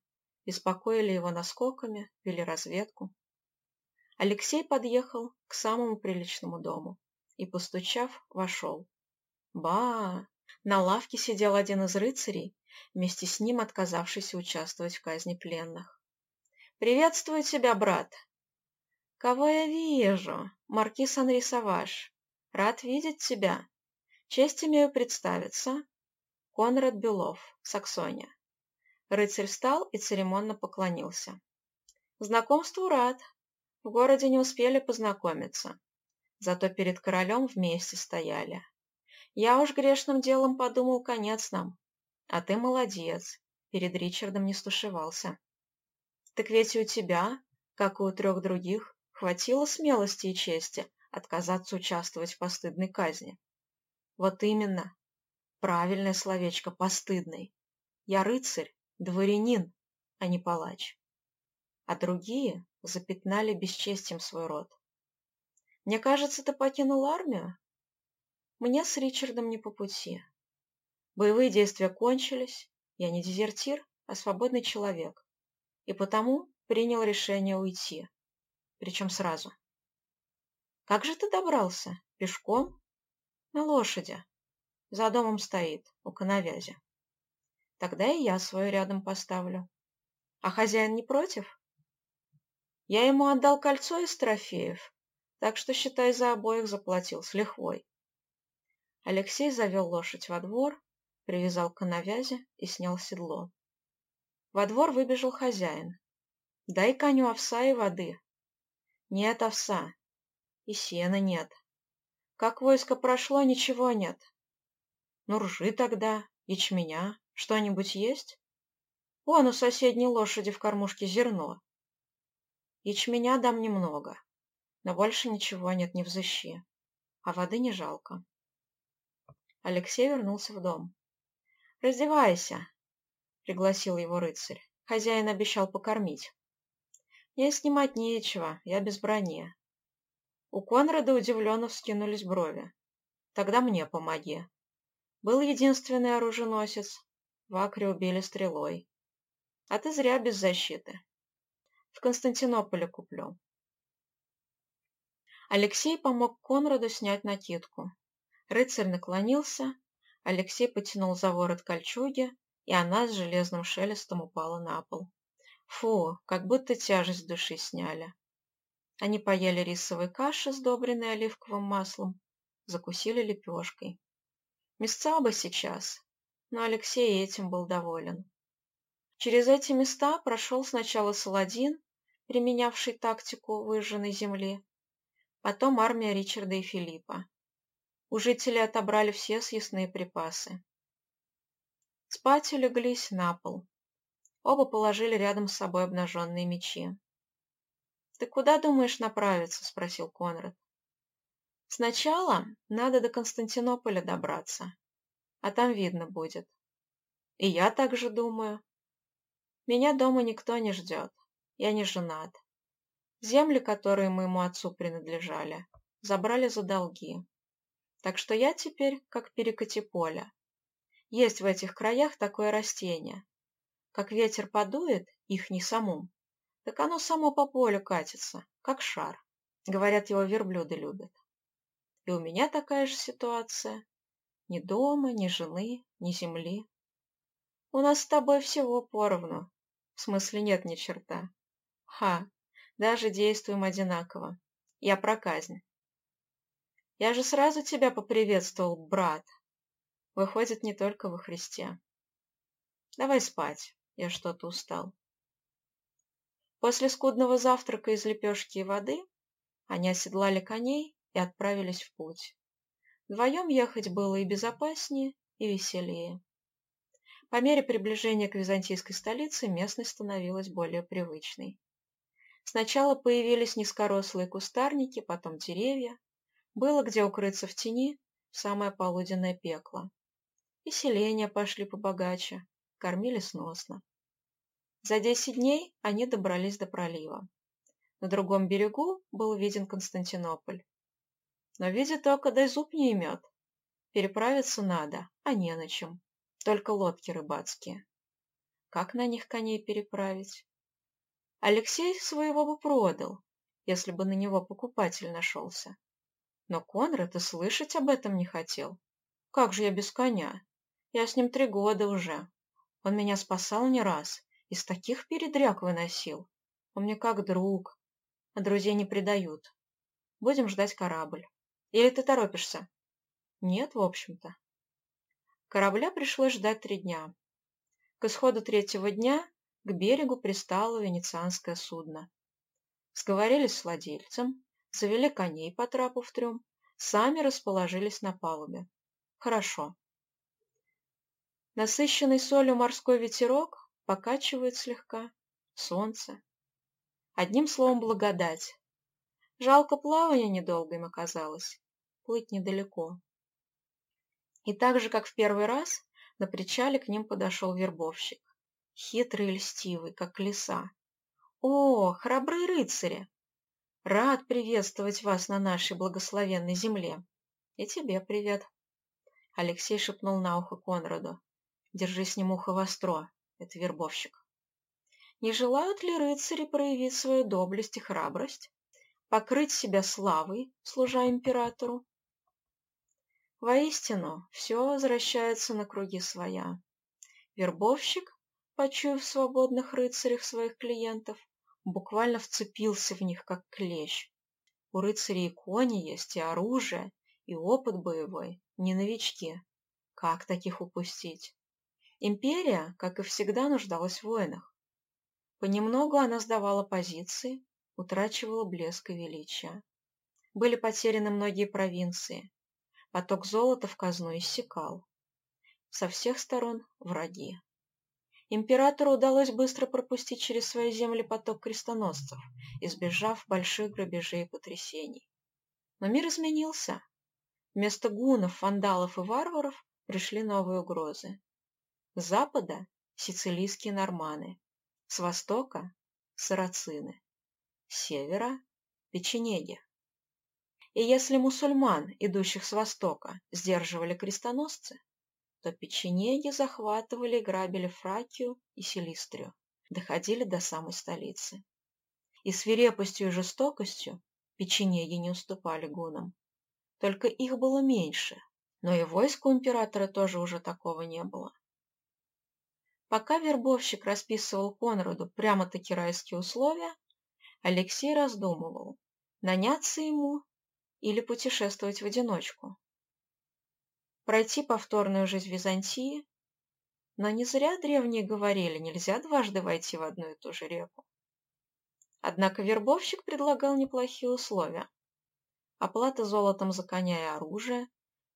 беспокоили его наскоками, вели разведку. Алексей подъехал к самому приличному дому и, постучав, вошел. Ба! На лавке сидел один из рыцарей, вместе с ним отказавшийся участвовать в казни пленных. «Приветствую тебя, брат!» «Кого я вижу? Маркиз Анри Саваш. Рад видеть тебя. Честь имею представиться. Конрад Белов, Саксония. Рыцарь встал и церемонно поклонился. «Знакомству рад. В городе не успели познакомиться. Зато перед королем вместе стояли. Я уж грешным делом подумал, конец нам. А ты молодец. Перед Ричардом не стушевался. Так ведь и у тебя, как и у трех других, хватило смелости и чести отказаться участвовать в постыдной казни. Вот именно. Правильное словечко «постыдный». Я рыцарь, дворянин, а не палач. А другие запятнали бесчестием свой род. Мне кажется, ты покинул армию? Мне с Ричардом не по пути. Боевые действия кончились, я не дезертир, а свободный человек, и потому принял решение уйти, причем сразу. Как же ты добрался? Пешком? На лошади. За домом стоит, у коновязи. Тогда и я свою рядом поставлю. А хозяин не против? Я ему отдал кольцо из трофеев, так что, считай, за обоих заплатил с лихвой. Алексей завел лошадь во двор, привязал к навязи и снял седло. Во двор выбежал хозяин. «Дай коню овса и воды». «Нет овса. И сена нет. Как войско прошло, ничего нет». «Ну, ржи тогда, ячменя, что-нибудь есть? Вон у соседней лошади в кормушке зерно. Ячменя дам немного, но больше ничего нет, не взыщи, а воды не жалко. Алексей вернулся в дом. «Раздевайся», — пригласил его рыцарь. Хозяин обещал покормить. «Мне снимать нечего, я без брони». У Конрада удивленно вскинулись брови. «Тогда мне помоги». Был единственный оруженосец, в Акре убили стрелой. А ты зря без защиты. В Константинополе куплю. Алексей помог Конраду снять накидку. Рыцарь наклонился, Алексей потянул за ворот кольчуги, и она с железным шелестом упала на пол. Фу, как будто тяжесть души сняли. Они поели рисовой каши, сдобренной оливковым маслом, закусили лепешкой. Мясца бы сейчас, но Алексей этим был доволен. Через эти места прошел сначала Саладин, применявший тактику выжженной земли, потом армия Ричарда и Филиппа. У жителей отобрали все съестные припасы. Спать улеглись на пол. Оба положили рядом с собой обнаженные мечи. «Ты куда думаешь направиться?» – спросил Конрад. «Сначала надо до Константинополя добраться, а там видно будет. И я так же думаю. Меня дома никто не ждет, я не женат. Земли, которые моему отцу принадлежали, забрали за долги. Так что я теперь как перекати поля. Есть в этих краях такое растение. Как ветер подует, их не самум, так оно само по полю катится, как шар. Говорят, его верблюды любят. И у меня такая же ситуация. Ни дома, ни жены, ни земли. У нас с тобой всего поровну. В смысле нет ни черта. Ха, даже действуем одинаково. Я про казнь. Я же сразу тебя поприветствовал, брат. Выходит, не только во Христе. Давай спать, я что-то устал. После скудного завтрака из лепешки и воды они оседлали коней и отправились в путь. Вдвоем ехать было и безопаснее, и веселее. По мере приближения к византийской столице местность становилась более привычной. Сначала появились низкорослые кустарники, потом деревья. Было где укрыться в тени, в самое полуденное пекло. И селения пошли побогаче, кормили сносно. За десять дней они добрались до пролива. На другом берегу был виден Константинополь. Но видит око, дай зуб не имет. Переправиться надо, а не на чем. Только лодки рыбацкие. Как на них коней переправить? Алексей своего бы продал, если бы на него покупатель нашелся. Но Конрад и слышать об этом не хотел. Как же я без коня? Я с ним три года уже. Он меня спасал не раз, из таких передряг выносил. Он мне как друг. А друзей не предают. Будем ждать корабль. Или ты торопишься? Нет, в общем-то. Корабля пришлось ждать три дня. К исходу третьего дня к берегу пристало венецианское судно. Сговорились с владельцем, завели коней по трапу в трюм, сами расположились на палубе. Хорошо. Насыщенный солью морской ветерок покачивает слегка. Солнце. Одним словом, благодать. Жалко плавание недолго им оказалось. Плыть недалеко. И так же, как в первый раз, на причале к ним подошел вербовщик хитрый и льстивый, как лиса. «О, храбрые рыцари! Рад приветствовать вас на нашей благословенной земле. И тебе привет!» Алексей шепнул на ухо Конраду. «Держи с ним ухо востро, это вербовщик». «Не желают ли рыцари проявить свою доблесть и храбрость, покрыть себя славой, служа императору?» Воистину, все возвращается на круги своя. Вербовщик почуяв свободных рыцарях своих клиентов, буквально вцепился в них, как клещ. У рыцарей кони есть, и оружие, и опыт боевой, не новички. Как таких упустить? Империя, как и всегда, нуждалась в воинах. Понемногу она сдавала позиции, утрачивала блеск и величие. Были потеряны многие провинции. Поток золота в казну иссякал. Со всех сторон враги. Императору удалось быстро пропустить через свои земли поток крестоносцев, избежав больших грабежей и потрясений. Но мир изменился. Вместо гунов, вандалов и варваров пришли новые угрозы. С запада – сицилийские норманы, с востока – сарацины, севера – печенеги. И если мусульман, идущих с востока, сдерживали крестоносцы, то печенеги захватывали и грабили Фракию и Селистрию, доходили до самой столицы. И свирепостью и жестокостью печенеги не уступали гунам. Только их было меньше, но и войска у императора тоже уже такого не было. Пока вербовщик расписывал Конраду прямо-таки райские условия, Алексей раздумывал, наняться ему или путешествовать в одиночку пройти повторную жизнь Византии. Но не зря древние говорили, нельзя дважды войти в одну и ту же реку. Однако вербовщик предлагал неплохие условия. Оплата золотом за коня и оружие,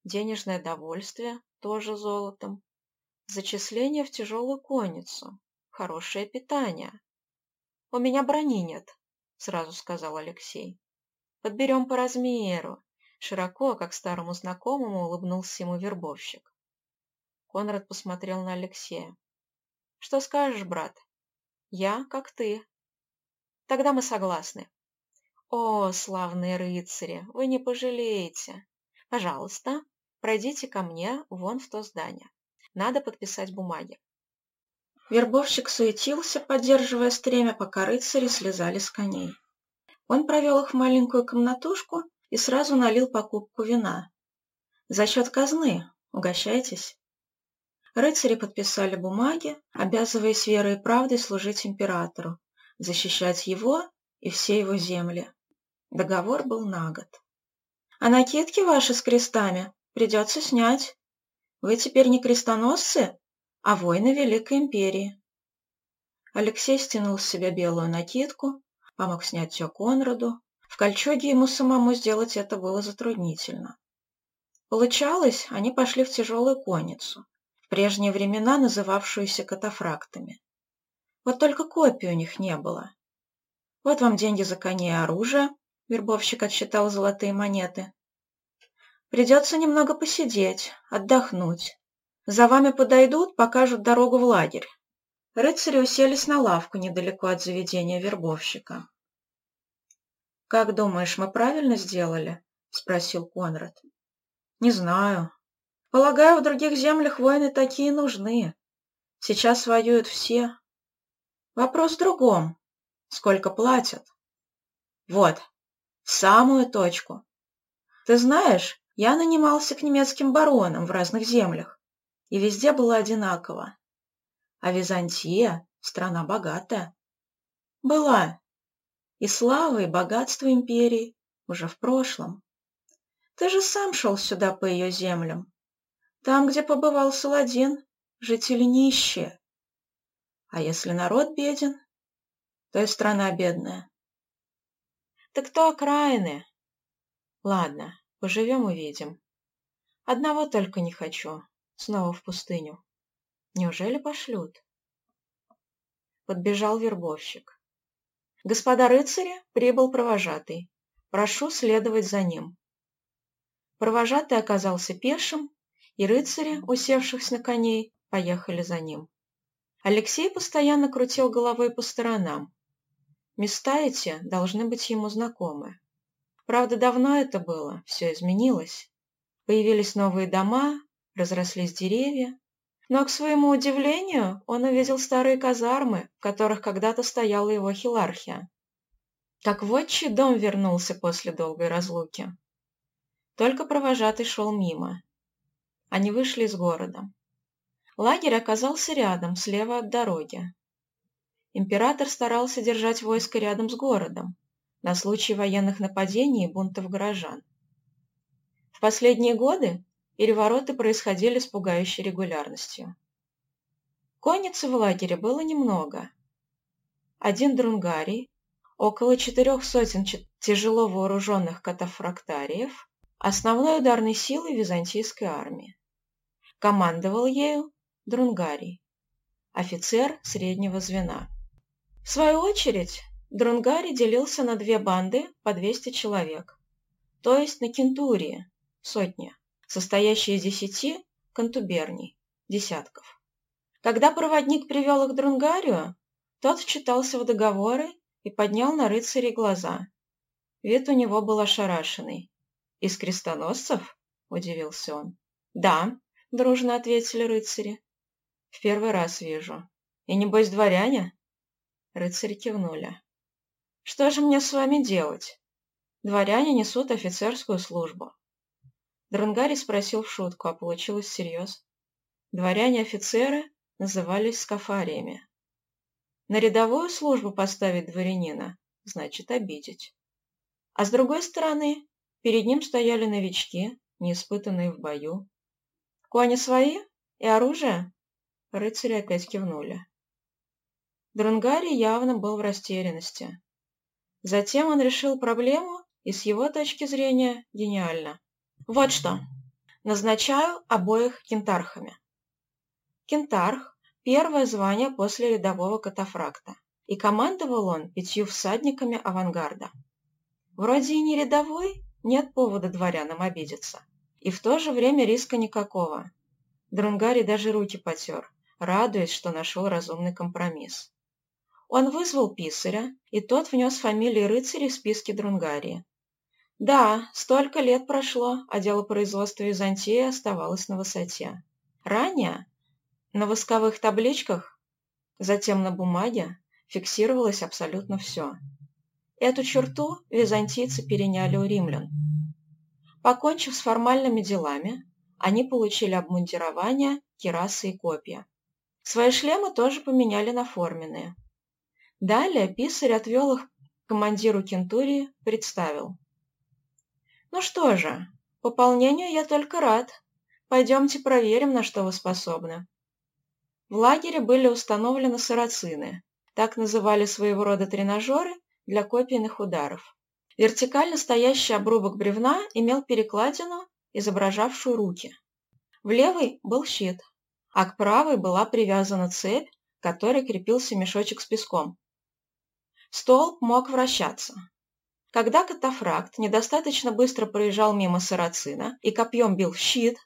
денежное довольствие, тоже золотом, зачисление в тяжелую конницу, хорошее питание. «У меня брони нет», — сразу сказал Алексей. «Подберем по размеру, Широко, как старому знакомому, улыбнулся ему вербовщик. Конрад посмотрел на Алексея. «Что скажешь, брат?» «Я, как ты». «Тогда мы согласны». «О, славные рыцари, вы не пожалеете. Пожалуйста, пройдите ко мне вон в то здание. Надо подписать бумаги». Вербовщик суетился, поддерживая стремя, пока рыцари слезали с коней. Он провел их в маленькую комнатушку и сразу налил покупку вина. «За счет казны. Угощайтесь». Рыцари подписали бумаги, обязываясь верой и правдой служить императору, защищать его и все его земли. Договор был на год. А накидки ваши с крестами придется снять. Вы теперь не крестоносцы, а воины Великой Империи. Алексей стянул с себя белую накидку, помог снять все Конраду. В Кольчуге ему самому сделать это было затруднительно. Получалось, они пошли в тяжелую конницу, в прежние времена называвшуюся катафрактами. Вот только копий у них не было. Вот вам деньги за коней и оружие, вербовщик отсчитал золотые монеты. Придется немного посидеть, отдохнуть. За вами подойдут, покажут дорогу в лагерь. Рыцари уселись на лавку недалеко от заведения вербовщика. «Как думаешь, мы правильно сделали?» — спросил Конрад. «Не знаю. Полагаю, в других землях воины такие нужны. Сейчас воюют все. Вопрос в другом. Сколько платят?» «Вот, в самую точку. Ты знаешь, я нанимался к немецким баронам в разных землях, и везде было одинаково. А Византия — страна богатая. Была. И слава, и богатство империи уже в прошлом. Ты же сам шел сюда по ее землям. Там, где побывал Саладин, жители нищие. А если народ беден, то и страна бедная. Так кто окраины? Ладно, поживем увидим. Одного только не хочу. Снова в пустыню. Неужели пошлют? Подбежал вербовщик. Господа рыцари, прибыл провожатый. Прошу следовать за ним. Провожатый оказался пешим, и рыцари, усевшись на коней, поехали за ним. Алексей постоянно крутил головой по сторонам. Места эти должны быть ему знакомы. Правда, давно это было, все изменилось. Появились новые дома, разрослись деревья. Но, к своему удивлению, он увидел старые казармы, в которых когда-то стояла его хилархия. Как в отчий дом вернулся после долгой разлуки. Только провожатый шел мимо. Они вышли из города. Лагерь оказался рядом, слева от дороги. Император старался держать войско рядом с городом, на случай военных нападений и бунтов горожан. В последние годы перевороты происходили с пугающей регулярностью. Конницы в лагере было немного. Один друнгарий, около четырех сотен тяжело вооруженных катафрактариев, основной ударной силой византийской армии. Командовал ею Друнгарий, офицер среднего звена. В свою очередь, Друнгарий делился на две банды по 200 человек, то есть на кентурии, сотни, состоящие из десяти контуберний, десятков. Когда проводник привел их к Друнгарию, тот вчитался в договоры и поднял на рыцарей глаза. Вид у него был ошарашенный. «Из крестоносцев?» – удивился он. «Да», – дружно ответили рыцари. «В первый раз вижу. И небось дворяне?» Рыцари кивнули. «Что же мне с вами делать? Дворяне несут офицерскую службу». Дрангари спросил в шутку, а получилось всерьез. Дворяне-офицеры назывались скафариями. На рядовую службу поставить дворянина значит обидеть. А с другой стороны, Перед ним стояли новички, неиспытанные в бою. «Кони свои? И оружие?» Рыцари опять кивнули. Друнгари явно был в растерянности. Затем он решил проблему, и с его точки зрения гениально. «Вот что. Назначаю обоих кентархами». Кентарх – первое звание после рядового катафракта, и командовал он пятью всадниками авангарда. Вроде и не рядовой, нет повода дворянам обидеться. И в то же время риска никакого. Друнгари даже руки потер, радуясь, что нашел разумный компромисс. Он вызвал писаря, и тот внес фамилии рыцарей в списки Друнгарии. Да, столько лет прошло, а дело производства Византии оставалось на высоте. Ранее на восковых табличках, затем на бумаге, фиксировалось абсолютно все. Эту черту византийцы переняли у римлян. Покончив с формальными делами, они получили обмундирование, кирасы и копья. Свои шлемы тоже поменяли на форменные. Далее писарь отвел их командиру Кентурии, представил. «Ну что же, пополнению я только рад. Пойдемте проверим, на что вы способны». В лагере были установлены сарацины, так называли своего рода тренажеры для копийных ударов. Вертикально стоящий обрубок бревна имел перекладину, изображавшую руки. В левой был щит, а к правой была привязана цепь, к которой крепился мешочек с песком. Столб мог вращаться. Когда катафракт недостаточно быстро проезжал мимо сарацина и копьем бил щит,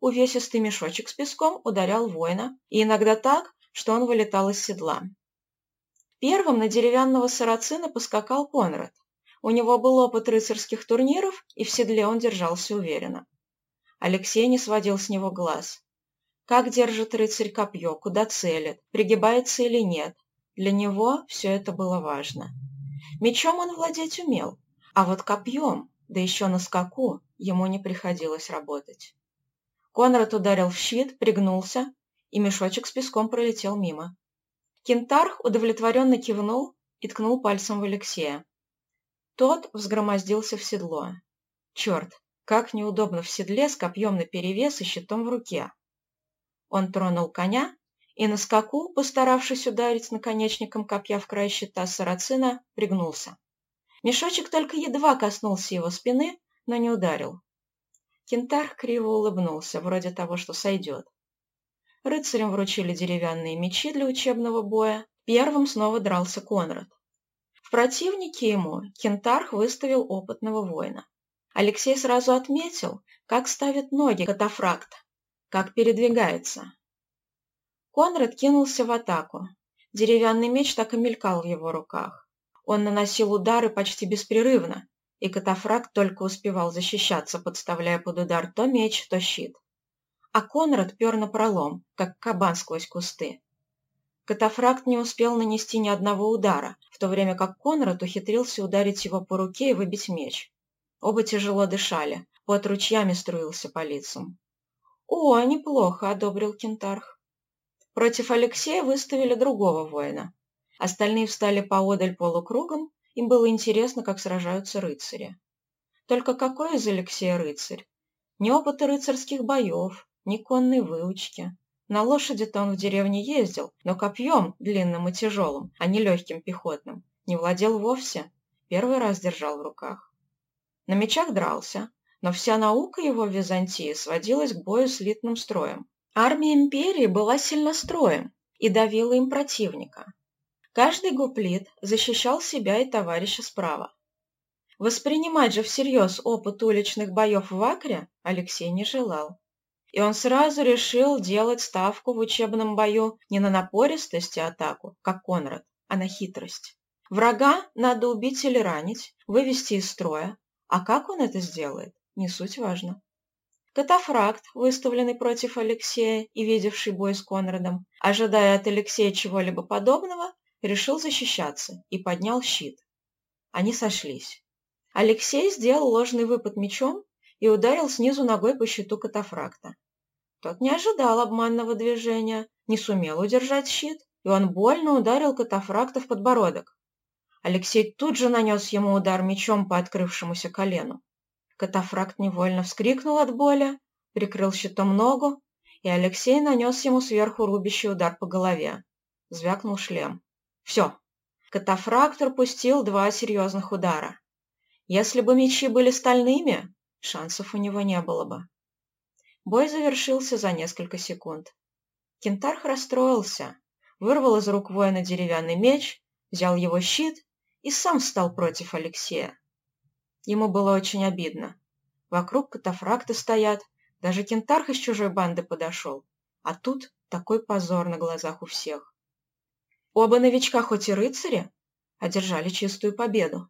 увесистый мешочек с песком ударял воина, и иногда так, что он вылетал из седла. Первым на деревянного сарацина поскакал Конрад. У него был опыт рыцарских турниров, и в седле он держался уверенно. Алексей не сводил с него глаз. Как держит рыцарь копье, куда целит, пригибается или нет. Для него все это было важно. Мечом он владеть умел, а вот копьем, да еще на скаку, ему не приходилось работать. Конрад ударил в щит, пригнулся, и мешочек с песком пролетел мимо. Кентарх удовлетворенно кивнул и ткнул пальцем в Алексея. Тот взгромоздился в седло. Черт, как неудобно в седле с копьем наперевес и щитом в руке. Он тронул коня и на скаку, постаравшись ударить наконечником копья в край щита сарацина, пригнулся. Мешочек только едва коснулся его спины, но не ударил. Кентарх криво улыбнулся, вроде того, что сойдет. Рыцарям вручили деревянные мечи для учебного боя. Первым снова дрался Конрад. В противнике ему Кентарх выставил опытного воина. Алексей сразу отметил, как ставит ноги катафракт, как передвигается. Конрад кинулся в атаку. Деревянный меч так и мелькал в его руках. Он наносил удары почти беспрерывно, и катафракт только успевал защищаться, подставляя под удар то меч, то щит а Конрад пер напролом, как кабан сквозь кусты. Катафракт не успел нанести ни одного удара, в то время как Конрад ухитрился ударить его по руке и выбить меч. Оба тяжело дышали, пот ручьями струился по лицам. «О, неплохо», — одобрил Кентарх. Против Алексея выставили другого воина. Остальные встали поодаль полукругом, им было интересно, как сражаются рыцари. Только какой из Алексея рыцарь? Ни опыта рыцарских боев, ни конной выучки. На лошади-то он в деревне ездил, но копьем, длинным и тяжелым, а не легким пехотным, не владел вовсе. Первый раз держал в руках. На мечах дрался, но вся наука его в Византии сводилась к бою с литным строем. Армия империи была сильностроем и давила им противника. Каждый гуплит защищал себя и товарища справа. Воспринимать же всерьез опыт уличных боев в Акре Алексей не желал. И он сразу решил делать ставку в учебном бою не на напористость и атаку, как Конрад, а на хитрость. Врага надо убить или ранить, вывести из строя, а как он это сделает, не суть важно. Катафракт, выставленный против Алексея и видевший бой с Конрадом, ожидая от Алексея чего-либо подобного, решил защищаться и поднял щит. Они сошлись. Алексей сделал ложный выпад мечом и ударил снизу ногой по щиту катафракта. Тот не ожидал обманного движения, не сумел удержать щит, и он больно ударил катафракта в подбородок. Алексей тут же нанес ему удар мечом по открывшемуся колену. Катафракт невольно вскрикнул от боли, прикрыл щитом ногу, и Алексей нанес ему сверху рубящий удар по голове. Звякнул шлем. Все. Катафракт пропустил два серьезных удара. Если бы мечи были стальными, шансов у него не было бы. Бой завершился за несколько секунд. Кентарх расстроился, вырвал из рук воина деревянный меч, взял его щит и сам встал против Алексея. Ему было очень обидно. Вокруг катафракты стоят, даже кентарх из чужой банды подошел, а тут такой позор на глазах у всех. Оба новичка хоть и рыцари, одержали чистую победу.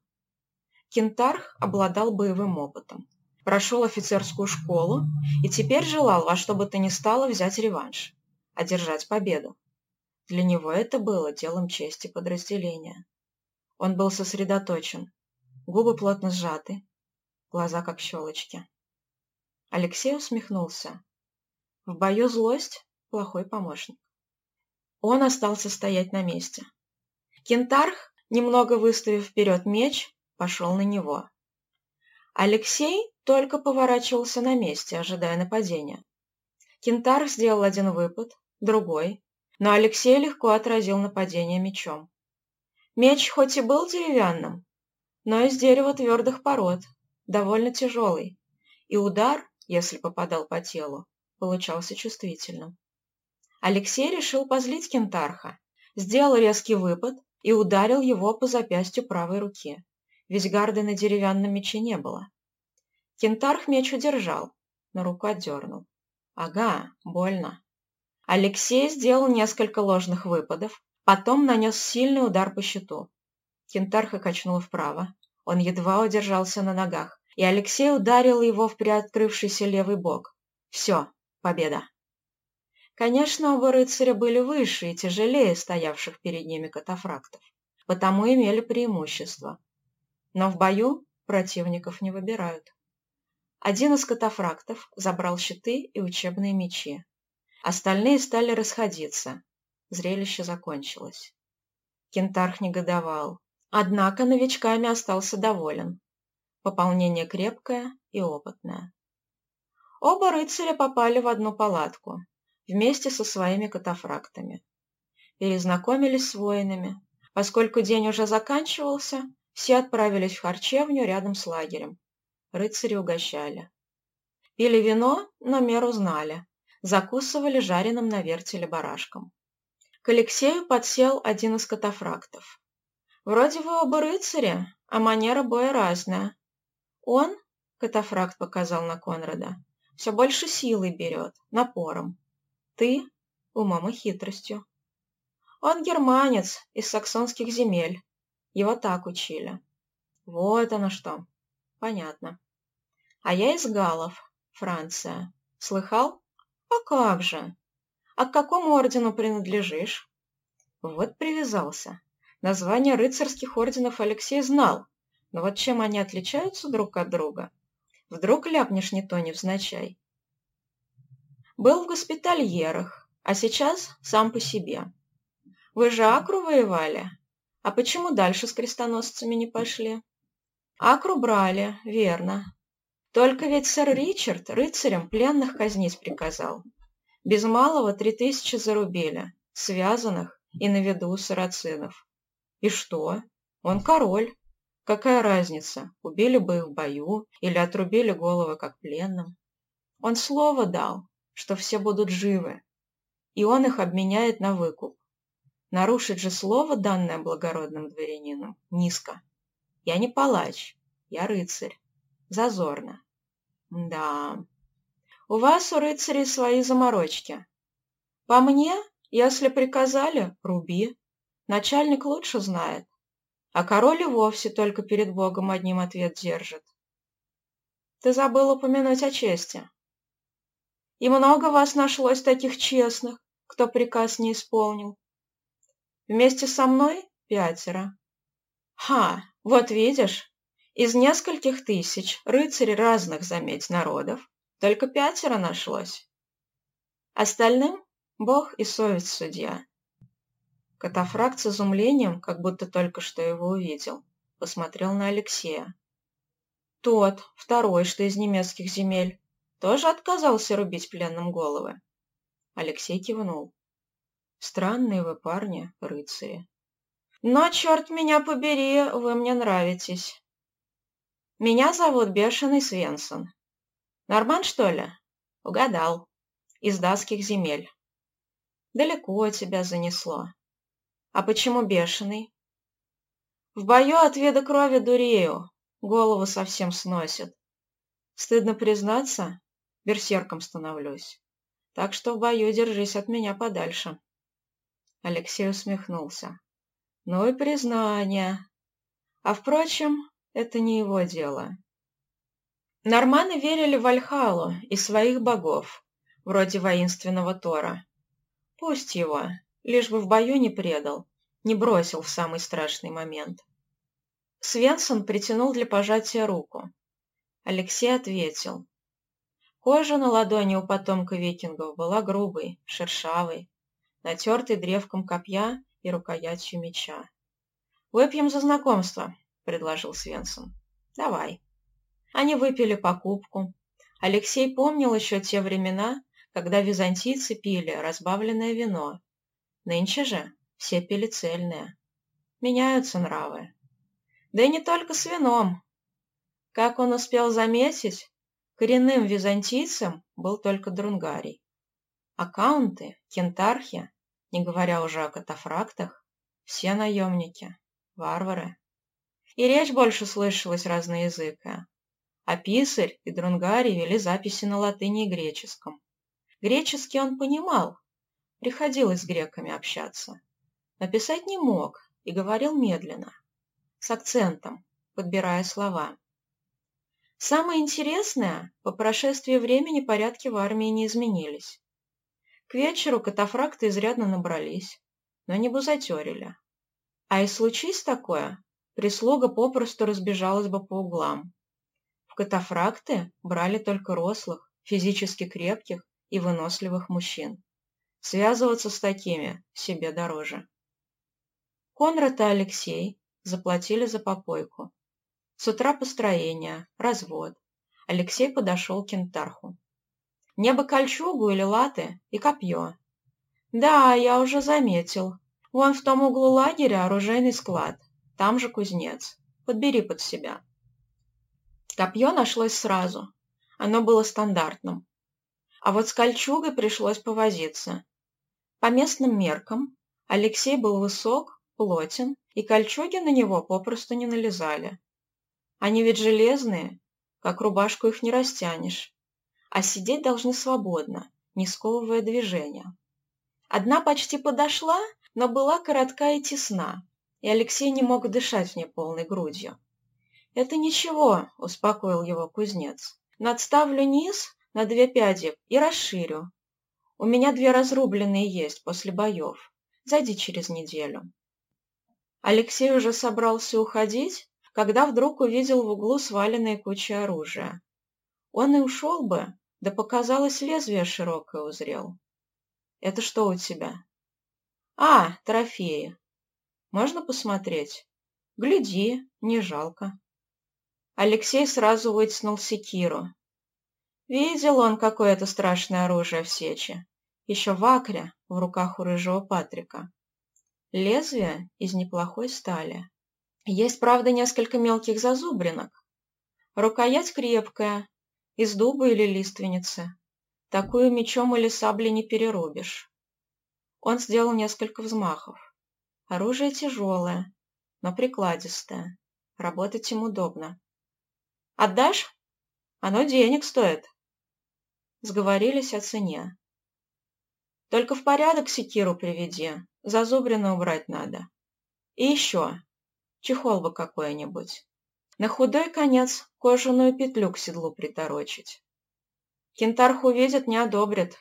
Кентарх обладал боевым опытом прошел офицерскую школу и теперь желал во что бы то ни стало взять реванш, одержать победу. Для него это было делом чести подразделения. Он был сосредоточен, губы плотно сжаты, глаза как щелочки. Алексей усмехнулся. В бою злость – плохой помощник. Он остался стоять на месте. Кентарх, немного выставив вперед меч, пошел на него. Алексей только поворачивался на месте, ожидая нападения. Кентарх сделал один выпад, другой, но Алексей легко отразил нападение мечом. Меч хоть и был деревянным, но из дерева твердых пород, довольно тяжелый, и удар, если попадал по телу, получался чувствительным. Алексей решил позлить кентарха, сделал резкий выпад и ударил его по запястью правой руки, ведь гарды на деревянном мече не было. Кентарх меч удержал, но руку отдернул. Ага, больно. Алексей сделал несколько ложных выпадов, потом нанес сильный удар по щиту. Кентарха качнул вправо. Он едва удержался на ногах, и Алексей ударил его в приоткрывшийся левый бок. Все, победа. Конечно, оба рыцаря были выше и тяжелее стоявших перед ними катафрактов, потому имели преимущество. Но в бою противников не выбирают. Один из катафрактов забрал щиты и учебные мечи. Остальные стали расходиться. Зрелище закончилось. Кентарх негодовал. Однако новичками остался доволен. Пополнение крепкое и опытное. Оба рыцаря попали в одну палатку, вместе со своими катафрактами. Перезнакомились с воинами. Поскольку день уже заканчивался, все отправились в харчевню рядом с лагерем. Рыцари угощали. Пили вино, но меру знали. Закусывали жареным на вертеле барашком. К Алексею подсел один из катафрактов. «Вроде вы оба рыцари, а манера боя разная. Он, — катафракт показал на Конрада, — все больше силой берет, напором. Ты – умом и хитростью. Он германец из саксонских земель. Его так учили. Вот оно что. Понятно. А я из Галлов, Франция. Слыхал? А как же? А к какому ордену принадлежишь? Вот привязался. Название рыцарских орденов Алексей знал, но вот чем они отличаются друг от друга? Вдруг ляпнешь не то невзначай. Был в госпитальерах, а сейчас сам по себе. Вы же Акру воевали? А почему дальше с крестоносцами не пошли? Акру брали, верно. Только ведь сэр Ричард рыцарям пленных казнить приказал. Без малого три тысячи зарубили, связанных и на виду у сарацинов. И что? Он король. Какая разница, убили бы их в бою или отрубили головы как пленным? Он слово дал, что все будут живы, и он их обменяет на выкуп. Нарушить же слово, данное благородным дворянином, низко. Я не палач, я рыцарь. Зазорно. Да. У вас, у рыцарей, свои заморочки. По мне, если приказали, руби. Начальник лучше знает. А король и вовсе только перед Богом одним ответ держит. Ты забыл упомянуть о чести. И много вас нашлось таких честных, кто приказ не исполнил. Вместе со мной пятеро. Ха, вот видишь, из нескольких тысяч рыцарей разных, заметь, народов, только пятеро нашлось. Остальным Бог и совесть судья. Катафракт с изумлением, как будто только что его увидел, посмотрел на Алексея. Тот, второй, что из немецких земель, тоже отказался рубить пленным головы? Алексей кивнул. Странные вы парни, рыцари. Но, черт меня побери, вы мне нравитесь. Меня зовут Бешеный Свенсон. Норман, что ли? Угадал. Из датских земель. Далеко тебя занесло. А почему бешеный? В бою от вида крови дурею, голову совсем сносит. Стыдно признаться, берсерком становлюсь. Так что в бою держись от меня подальше. Алексей усмехнулся. Ну и признание. А впрочем, это не его дело. Норманы верили в Альхалу и своих богов, вроде воинственного Тора. Пусть его, лишь бы в бою не предал, не бросил в самый страшный момент. Свенсон притянул для пожатия руку. Алексей ответил. Кожа на ладони у потомка викингов была грубой, шершавой, натертой древком копья и рукоятью меча. «Выпьем за знакомство», — предложил Свенсон. «Давай». Они выпили покупку. Алексей помнил еще те времена, когда византийцы пили разбавленное вино. Нынче же все пили цельное. Меняются нравы. Да и не только с вином. Как он успел заметить, коренным византийцем был только Друнгарий. Аккаунты, кентархи, не говоря уже о катафрактах, все наемники, варвары. И речь больше слышалась разноязыкая. А писарь и Друнгарий вели записи на латыни и греческом. Греческий он понимал, приходилось с греками общаться. Написать не мог и говорил медленно, с акцентом, подбирая слова. Самое интересное, по прошествии времени порядки в армии не изменились. К вечеру катафракты изрядно набрались, но не бузатерили. А и случись такое, прислуга попросту разбежалась бы по углам. В катафракты брали только рослых, физически крепких и выносливых мужчин. Связываться с такими себе дороже. Конрад и Алексей заплатили за попойку. С утра построение, развод. Алексей подошел к кентарху. Мне бы кольчугу или латы и копье. Да, я уже заметил. Вон в том углу лагеря оружейный склад. Там же кузнец. Подбери под себя. Копье нашлось сразу. Оно было стандартным. А вот с кольчугой пришлось повозиться. По местным меркам Алексей был высок, плотен, и кольчуги на него попросту не налезали. Они ведь железные, как рубашку их не растянешь а сидеть должны свободно, не сковывая движения. Одна почти подошла, но была коротка и тесна, и Алексей не мог дышать в ней полной грудью. «Это ничего», — успокоил его кузнец. «Надставлю низ на две пяди и расширю. У меня две разрубленные есть после боев. Зайди через неделю». Алексей уже собрался уходить, когда вдруг увидел в углу сваленные кучи оружия. Он и ушел бы, да показалось, лезвие широкое узрел. Это что у тебя? А, трофеи. Можно посмотреть? Гляди, не жалко. Алексей сразу вытянул секиру. Видел он какое-то страшное оружие в сече. Еще в в руках у рыжего Патрика. Лезвие из неплохой стали. Есть, правда, несколько мелких зазубринок. Рукоять крепкая, из дуба или лиственницы. Такую мечом или саблей не перерубишь. Он сделал несколько взмахов. Оружие тяжелое, но прикладистое. Работать им удобно. «Отдашь? Оно денег стоит». Сговорились о цене. «Только в порядок секиру приведи, зазубрину убрать надо. И еще, чехол бы какой-нибудь». На худой конец кожаную петлю к седлу приторочить. Кентарх увидит, не одобрит.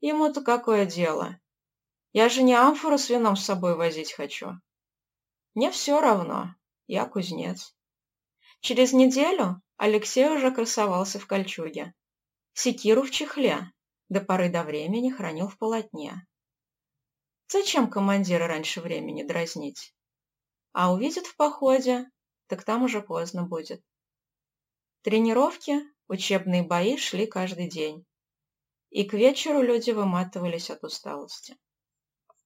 Ему-то какое дело? Я же не амфору с вином с собой возить хочу. Мне все равно, я кузнец. Через неделю Алексей уже красовался в кольчуге. Секиру в чехле, до поры до времени хранил в полотне. Зачем командира раньше времени дразнить? А увидит в походе, так там уже поздно будет. Тренировки, учебные бои шли каждый день. И к вечеру люди выматывались от усталости.